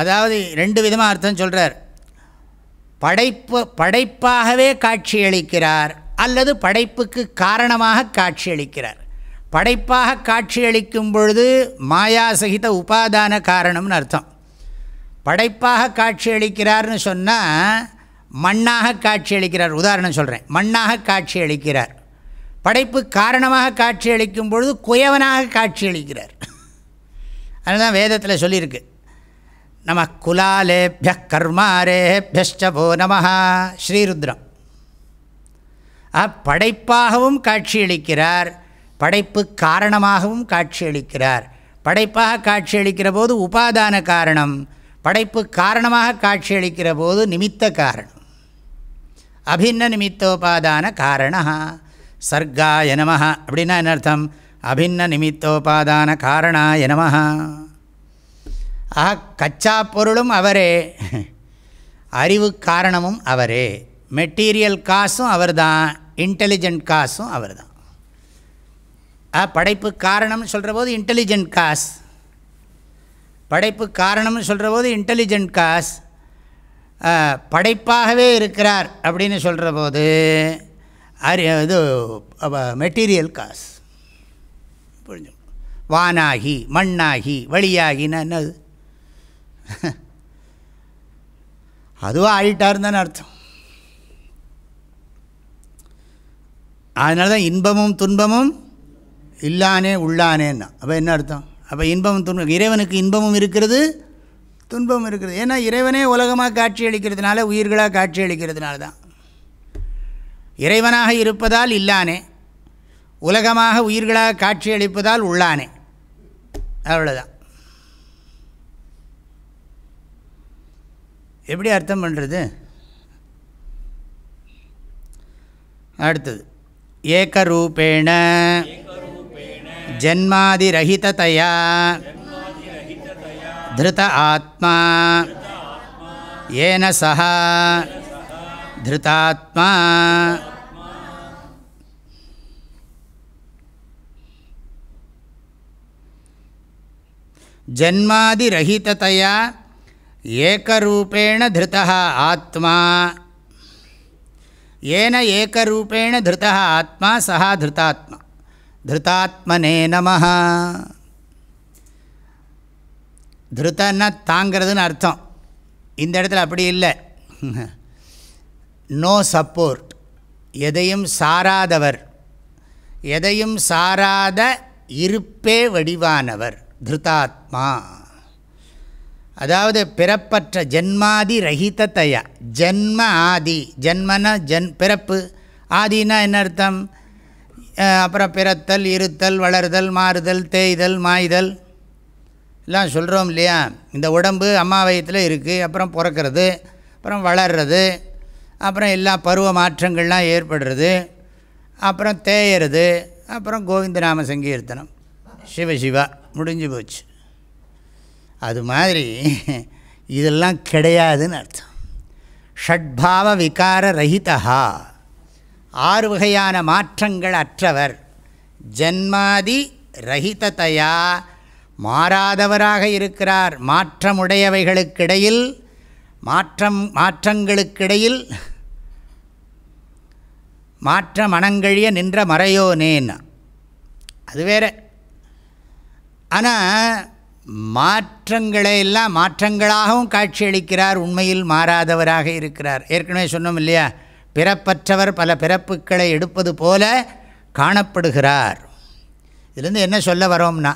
B: அதாவது ரெண்டு விதமாக அர்த்தம் சொல்கிறார் படைப்பு படைப்பாகவே காட்சியளிக்கிறார் அல்லது படைப்புக்கு காரணமாக காட்சியளிக்கிறார். படைப்பாக காட்சியளிக்கும் பொழுது மாயாசகித உபாதான காரணம்னு அர்த்தம். படைப்பாக காட்சி அளிக்கிறார்னு சொன்னால் மண்ணாக காட்சி அளிக்கிறார் உதாரணம் சொல்கிறேன் மண்ணாக காட்சி அளிக்கிறார் படைப்பு காரணமாக காட்சியளிக்கும் பொழுது குயவனாக காட்சி அளிக்கிறார் அதுதான் வேதத்தில் சொல்லியிருக்கு. நம குலாலேபிய கர்மாரேபியஷ்டபோ நம ஸ்ரீருத்ரம். படைப்பாகவும் காட்சியளிக்கிறார். படைப்பு காரணமாகவும் காட்சியளிக்கிறார். படைப்பாக காட்சியளிக்கிற போது உபாதான காரணம். படைப்பு காரணமாக காட்சியளிக்கிற போது நிமித்த காரணம். அபின்ன நிமித்தோபாதான காரண. சர்க்காய நம. அப்படின்னா என்ன அர்த்தம்? அபின்ன நிமித்தோபாதான காரணாய நம. ஆக கச்சா பொருளும் அவரே. அறிவு காரணமும் அவரே. மெட்டீரியல் காசும் அவர் தான் இன்டெலிஜென்ட் காசும் அவர் தான் படைப்பு காரணம்னு சொல்கிற போது இன்டெலிஜென்ட் காசு. படைப்பு காரணம்னு சொல்கிற போது இன்டெலிஜென்ட் காஸ் படைப்பாகவே இருக்கிறார் அப்படின்னு சொல்கிற போது அரி இது மெட்டீரியல் காஸ் புரிஞ்சு வானாகி மண்ணாகி வழியாகின்னா என்னது? அதுவும் ஆயிட்டார் தானே அர்த்தம். அதனால தான் இன்பமும் துன்பமும் இல்லானே உள்ளானேன்னா. அப்போ என்ன அர்த்தம்? அப்போ இன்பம் துன்பம் இறைவனுக்கு இன்பமும் இருக்கிறது துன்பமும் இருக்கிறது. ஏன்னா இறைவனே உலகமாக காட்சி அளிக்கிறதுனால உயிர்களாக காட்சி அளிக்கிறதுனால தான். இறைவனாக இருப்பதால் இல்லானே உலகமாக உயிர்களாக காட்சி அளிப்பதால் உள்ளானே. அவ்வளோதான் எப்படி அர்த்தம் பண்ணுறது அடுத்தது. ஏகரூபேண ஜன்மாதிரகிததையா திருத ஆத்மா ஏன சக திருதாத்மா ஜன்மாதிரகிததையா ஏகரூபேண திருதா ஆத்மா ஏன ஏகரூபேண திருதா ஆத்மா சா திருதாத்மா திருதாத்மனே நம திருத்தன்னா தாங்கிறதுன்னு அர்த்தம். இந்த இடத்துல அப்படி இல்லை. நோ சப்போர்ட் எதையும் சாராதவர். எதையும் சாராத இருப்பே வடிவானவர். திருதாத்மா அதாவது பிறப்பற்ற ஜென்மாதி ரஹிதத்தையா? ஜென்ம ஆதி. ஜென்மன ஜென் பிறப்பு. ஆதினா என்ன அர்த்தம்? அப்புறம் பிறத்தல் இருத்தல் வளருதல் மாறுதல் தேய்தல் மாய்தல். எல்லாம் சொல்கிறோம் இல்லையா? இந்த உடம்பு அம்மாவயத்தில் இருக்குது அப்புறம் பிறக்கிறது அப்புறம் வளர்றது அப்புறம் எல்லா பருவ மாற்றங்கள்லாம் ஏற்படுறது அப்புறம் தேயறது அப்புறம் கோவிந்தநாம சங்கீர்த்தனம். சிவசிவா முடிஞ்சு போச்சு. அது மாதிரி இதெல்லாம் கிடையாதுன்னு அர்த்தம். ஷட்பாவ விகார ரஹிதா ஆறு வகையான மாற்றங்கள் அற்றவர். ஜன்மாதி ரஹிததையா மாறாதவராக இருக்கிறார். மாற்றமுடையவைகளுக்கிடையில் மாற்றம் மாற்றங்களுக்கிடையில் மாற்ற மனங்கழிய நின்ற மறையோனேன். அது வேற. ஆனால் மாற்றங்களை எல்லாம் மாற்றங்களாகவும் காட்சியளிக்கிறார். உண்மையில் மாறாதவராக இருக்கிறார். ஏற்கனவே சொன்னோம் இல்லையா? பிறப்பற்றவர் பல பிறப்புகளை எடுப்பது போல காணப்படுகிறார். இதுலேருந்து என்ன சொல்ல வரோம்னா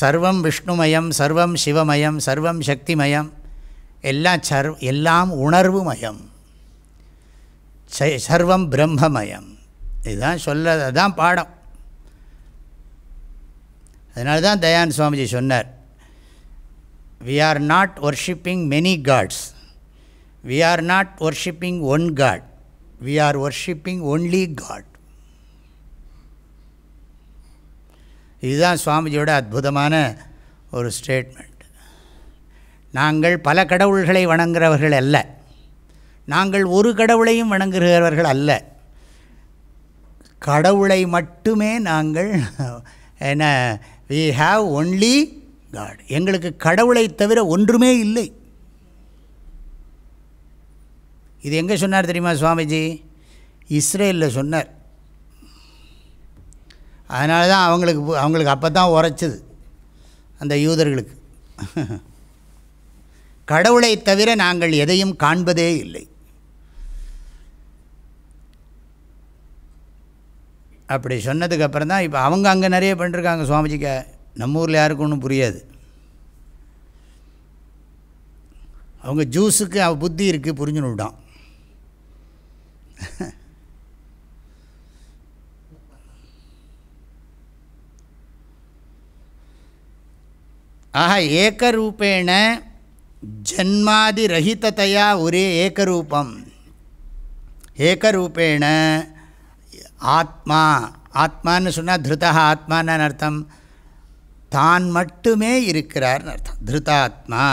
B: சர்வம் விஷ்ணுமயம் சர்வம் சிவமயம் சர்வம் சக்திமயம் எல்லாம் சர்வ எல்லாம் உணர்வுமயம் சர்வம் பிரம்மமயம். இதுதான் சொல்ல அதுதான் பாடம். அதனால தான் தயான் சுவாமிஜி சொன்னார் we are not worshipping many gods we are not worshipping one god we are worshipping only god இதுதான் சுவாமிஜியோட அற்புதமான ஒரு ஸ்டேட்மெண்ட் நாங்கள் பல கடவுள்களை வணங்குறவர்கள் அல்ல. நாங்கள் ஒரு கடவுளையும் வணங்குகிறவர்கள் அல்ல. கடவுளை மட்டுமே நாங்கள் என்ன வி ஹாவ் ஒன்லி காட் எங்களுக்கு கடவுளை தவிர ஒன்றுமே இல்லை. இது எங்கே சொன்னார் தெரியுமா சுவாமிஜி? இஸ்ரேலில் சொன்னார். அதனால தான் அவங்களுக்கு அவங்களுக்கு அப்போ தான் உரைச்சது. அந்த யூதர்களுக்கு. கடவுளை தவிர நாங்கள் எதையும் காண்பதே இல்லை. அப்படி சொன்னதுக்கப்புறம் தான் இப்போ அவங்க அங்கே நிறைய பண்ணிருக்காங்க சுவாமிஜிக்க. நம்ம ஊரில் யாருக்கும் ஒன்றும் புரியாது. அவங்க ஜூஸுக்கு அவ புத்தி இருக்குது புரிஞ்சுன்னு விட்டான். ஆக ஏக்கரூபேண ஜன்மாதி ரஹிதத்தையா ஒரே ஏக்கரூபம். ஏக்கரூபேண ஆத்மா ஆத்மான்னு சொன்னால் திருதா ஆத்மான்னு அர்த்தம். தான் மட்டுமே இருக்கிறார்னு அர்த்தம். திருதாத்மா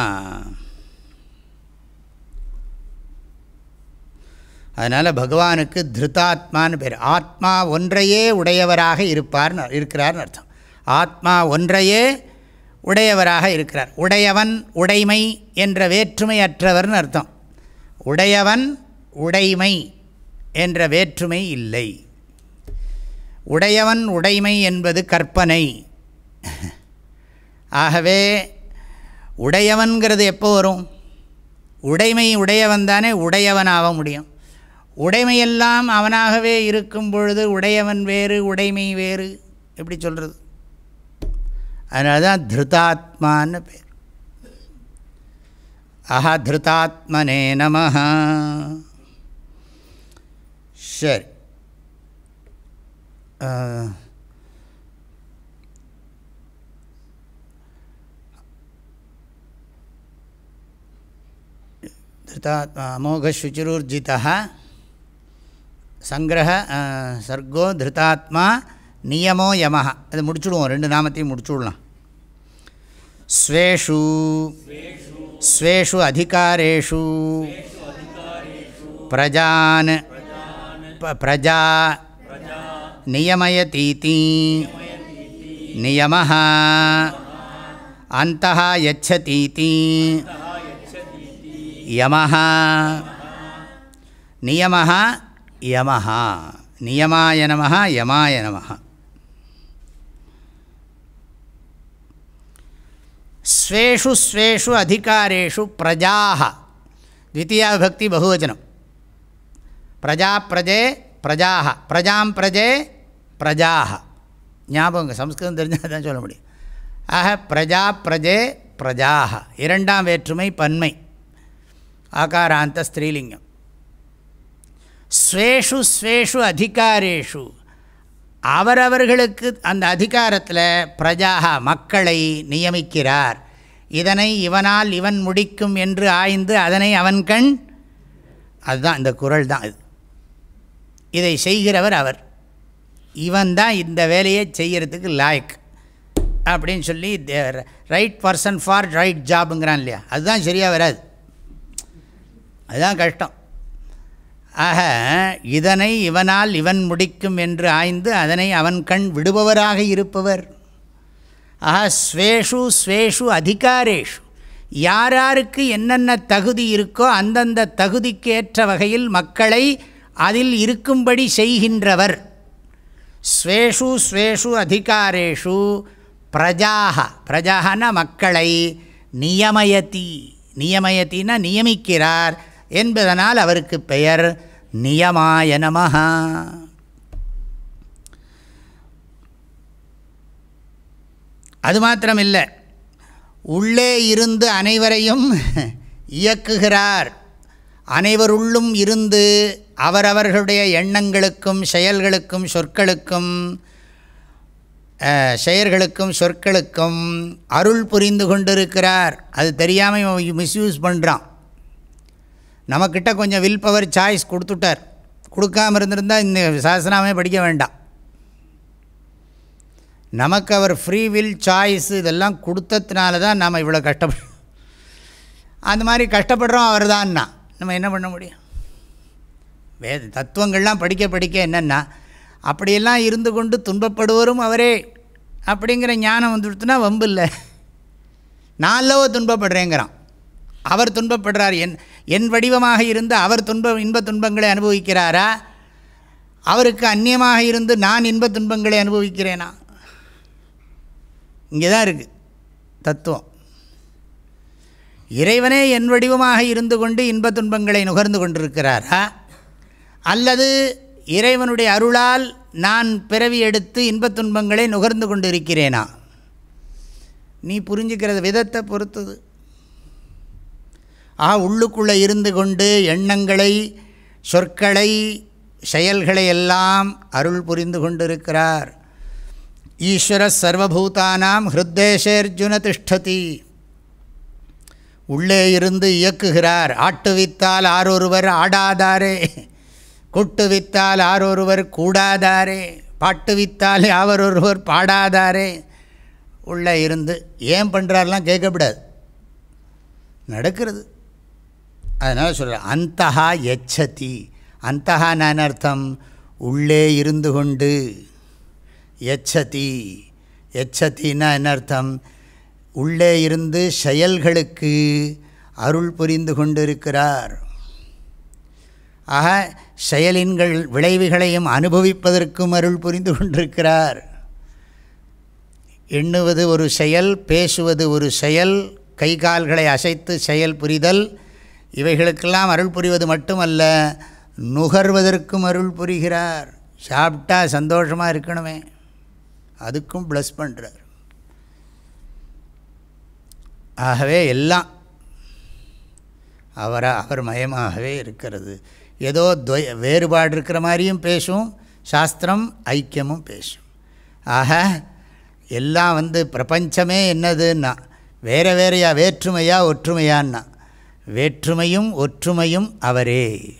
B: அதனால் பகவானுக்கு திருதாத்மான்னு பேர். ஆத்மா ஒன்றையே உடையவராக இருப்பார்னு இருக்கிறார்னு அர்த்தம். ஆத்மா ஒன்றையே உடையவராக இருக்கிறார். உடையவன் உடைமை என்ற வேற்றுமை அற்றவர்னு அர்த்தம். உடையவன் உடைமை என்ற வேற்றுமை இல்லை. உடையவன் உடைமை என்பது கற்பனை. ஆகவே உடையவன்கிறது எப்போ வரும்? உடைமை உடையவன் தானே உடையவனாக முடியும். உடைமையெல்லாம் அவனாகவே இருக்கும் பொழுது உடையவன் வேறு உடைமை வேறு. எப்படி சொல்கிறது அதனால தான் திருதாத்மான்னு பேர். ஆஹா திருதாத்மனே நம சரி. திருதாத்மா அமோகசுச்சிருர்ஜிதா சங்கிரக சர்க்கோ திருதாத்மா நியமோ யமஹா. அது முடிச்சுடுவோம். ரெண்டு நாமத்தையும் முடிச்சுடலாம். ஸ்வேஷு. ஸ்வேஷு அதிகாரேஷு. பிரஜான். பிரஜா. நியமயதீதி. நியம அந்த யச்சதீதி. யமஹா. நியமஹா. யமஹா. நியமாய நமஹா யமாய நமஹா. ஸ்வேஷு ஸ்வேஷு அதிகாரேஷு பிரஜாக த்வித்தீயா விபக்தி பகுவச்சனம். பிரஜா பிரஜே பிரஜாக பிரஜாம் பிரஜே பிரஜாக ஞாபகம் சம்ஸ்கிருதம் தெரிஞ்சால் தான் சொல்ல முடியும். ஆக பிரஜா பிரஜே பிரஜாக இரண்டாம் வேற்றுமை பன்மை. ஆகாராந்த ஸ்திரீலிங்கம். ஸ்வேஷு ஸ்வேஷு அதிகாரேஷு. அவரவர்களுக்கு அந்த அதிகாரத்தில் பிரஜாக மக்களை நியமிக்கிறார். இதனை இவனால் இவன் முடிக்கும் என்று ஆய்ந்து அதனை அவன் கண் அதுதான் இந்த குரல் தான் இது. இதை செய்கிறவர் அவர். இவன் தான் இந்த வேலையை செய்கிறதுக்கு லாய்க். அப்படின்னு சொல்லி ரைட் பர்சன் ஃபார் ரைட் ஜாபுங்கிறான் இல்லையா? அதுதான் சரியாக வராது. அதுதான் கஷ்டம். ஆக இதனை இவனால் இவன் முடிக்கும் என்று ஆய்ந்து அதனை அவன் கண் விடுபவராக இருப்பவர். ஆக ஸ்வேஷு ஸ்வேஷு அதிகாரேஷு. யார் யாருக்கு என்னென்ன தகுதி இருக்கோ அந்தந்த தகுதிக்கேற்ற வகையில் மக்களை அதில் இருக்கும்படி செய்கின்றவர். ஸ்வேஷு ஸ்வேஷு அதிகாரேஷு பிரஜாக பிரஜாகன மக்களை நியமயதி. நியமயத்தின்னா நியமிக்கிறார். என்பதனால் அவருக்கு பெயர் நியமாய நமஹா. அது மாத்திரமில்லை. உள்ளே இருந்து அனைவரையும் இயக்குகிறார். அனைவருள்ளும் இருந்து அவரவர்களுடைய எண்ணங்களுக்கும் செயல்களுக்கும் சொற்களுக்கும் செயல்களுக்கும் சொற்களுக்கும் அருள் புரிந்து கொண்டிருக்கிறார். அது தெரியாமல் மிஸ்யூஸ் பண்ணுறான் நம்மக்கிட்ட கொஞ்சம் வில் பவர் சாய்ஸ் கொடுத்துட்டார். கொடுக்காமல் இருந்திருந்தால் இந்த சாசனாமே படிக்க வேண்டாம். நமக்கு அவர் ஃப்ரீ வில் சாய்ஸ் இதெல்லாம் கொடுத்ததுனால தான் நாம் இவ்வளோ கஷ்டப்படுறோம் அந்த மாதிரி கஷ்டப்படுறோம் அவர் தான்னா. நம்ம என்ன பண்ண முடியும்? வேத தத்துவங்கள்லாம் படிக்க படிக்க என்னென்னா அப்படியெல்லாம் இருந்து கொண்டு துன்பப்படுவரும் அவரே. அப்படிங்கிற ஞானம் வந்துடுத்துனா வம்பு இல்லை. நான் அல்லவோ துன்பப்படுறேங்கிறான். அவர் துன்பப்படுறார் என் என் வடிவமாக இருந்து அவர் துன்ப இன்ப துன்பங்களை அனுபவிக்கிறாரா? அவருக்கு அந்நியமாக இருந்து நான் இன்ப துன்பங்களை அனுபவிக்கிறேனா? இங்கே தான் இருக்குது தத்துவம். இறைவனே என் வடிவமாக இருந்து கொண்டு இன்ப துன்பங்களை நுகர்ந்து கொண்டிருக்கிறாரா? அல்லது இறைவனுடைய அருளால் நான் பிறவி எடுத்து இன்பத் துன்பங்களை நுகர்ந்து கொண்டு இருக்கிறேனா நீ புரிஞ்சுக்கிறது விதத்தை பொறுத்தது. ஆ உள்ளுக்குள்ளே இருந்து கொண்டு எண்ணங்களை சொற்களை செயல்களை எல்லாம் அருள் புரிந்து கொண்டிருக்கிறார். ஈஸ்வர சர்வபூதானாம் ஹிருத்தேஷேர்ஜுன திஷ்டதி. உள்ளே இருந்து இயக்குகிறார். ஆட்டுவித்தால் ஆரொருவர் ஆடாதாரே. கூட்டுவித்தால் ஆரொருவர் கூடாதாரே. பாட்டுவித்தால் யாவரொருவர் பாடாதாரே. உள்ளே இருந்து ஏன் பண்ணுறாருலாம் கேட்கக்கூடாது. நடக்கிறது. அதனால் சொல்கிறேன் அந்தஹா எச்சதி. அந்தகான்னு அர்த்தம்? உள்ளே இருந்து கொண்டு. எச்சதி. எச்சத்தின்னா என்ன அர்த்தம்? உள்ளே இருந்து செயல்களுக்கு அருள் புரிந்து கொண்டிருக்கிறார். ஆக செயலின்கள் விளைவுகளையும் அனுபவிப்பதற்கும் அருள் புரிந்து கொண்டிருக்கிறார். எண்ணுவது ஒரு செயல் பேசுவது ஒரு செயல் கை கால்களை அசைத்து செயல் புரிதல் இவைகளுக்கெல்லாம் அருள் புரிவது மட்டுமல்ல நுகர்வதற்கும் அருள் புரிகிறார். சாப்பிட்டா சந்தோஷமாக இருக்கணுமே. அதுக்கும் ப்ளஸ் பண்ணுறார் ஆகவே எல்லாம் அவரை அவர் மயமாகவே இருக்கிறது. ஏதோ துவய வேறுபாடு இருக்கிற மாதிரியும் பேசும் சாஸ்திரம் ஐக்கியமும் பேசும். ஆக எல்லாம் வந்து பிரபஞ்சமே என்னதுன்னா வேறு வேறையா வேற்றுமையா ஒற்றுமையான்னா வேற்றுமையும் ஒற்றுமையும் அவரே.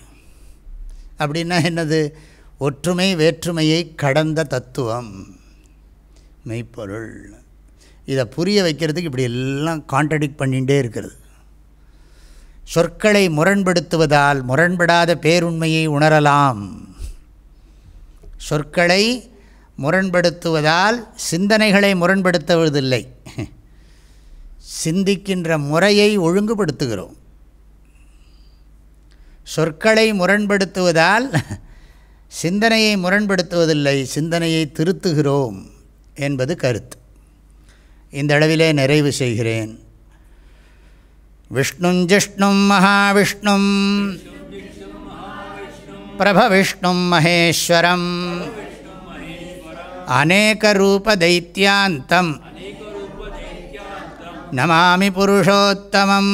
B: அப்படின்னா என்னது? ஒற்றுமை வேற்றுமையை கடந்த தத்துவம். மெய்ப்பொருள். இதை புரிய வைக்கிறதுக்கு இப்படி எல்லாம் கான்ட்ரடிக்ட் பண்ணிகிட்டே இருக்கிறது. சொற்களை முரண்படுத்துவதால் முரண்படாத பேருண்மையை உணரலாம். சொற்களை முரண்படுத்துவதால் சிந்தனைகளை முரண்படுத்துவதில்லை. சிந்திக்கின்ற முறையை ஒழுங்குபடுத்துகிறோம். சொற்களை முரண்படுத்துவதால் சிந்தனையை முரண்படுத்துவதில்லை சிந்தனையை திருத்துகிறோம் என்பது கருத்து. இந்த அளவிலே நிறைவு செய்கிறேன். விஷ்ணுஞ்சிஷ்ணும் மகாவிஷ்ணும் பிரபவிஷ்ணும் மகேஸ்வரம் அநேகரூபதைத்தியாந்தம் நமாமி புருஷோத்தமம்.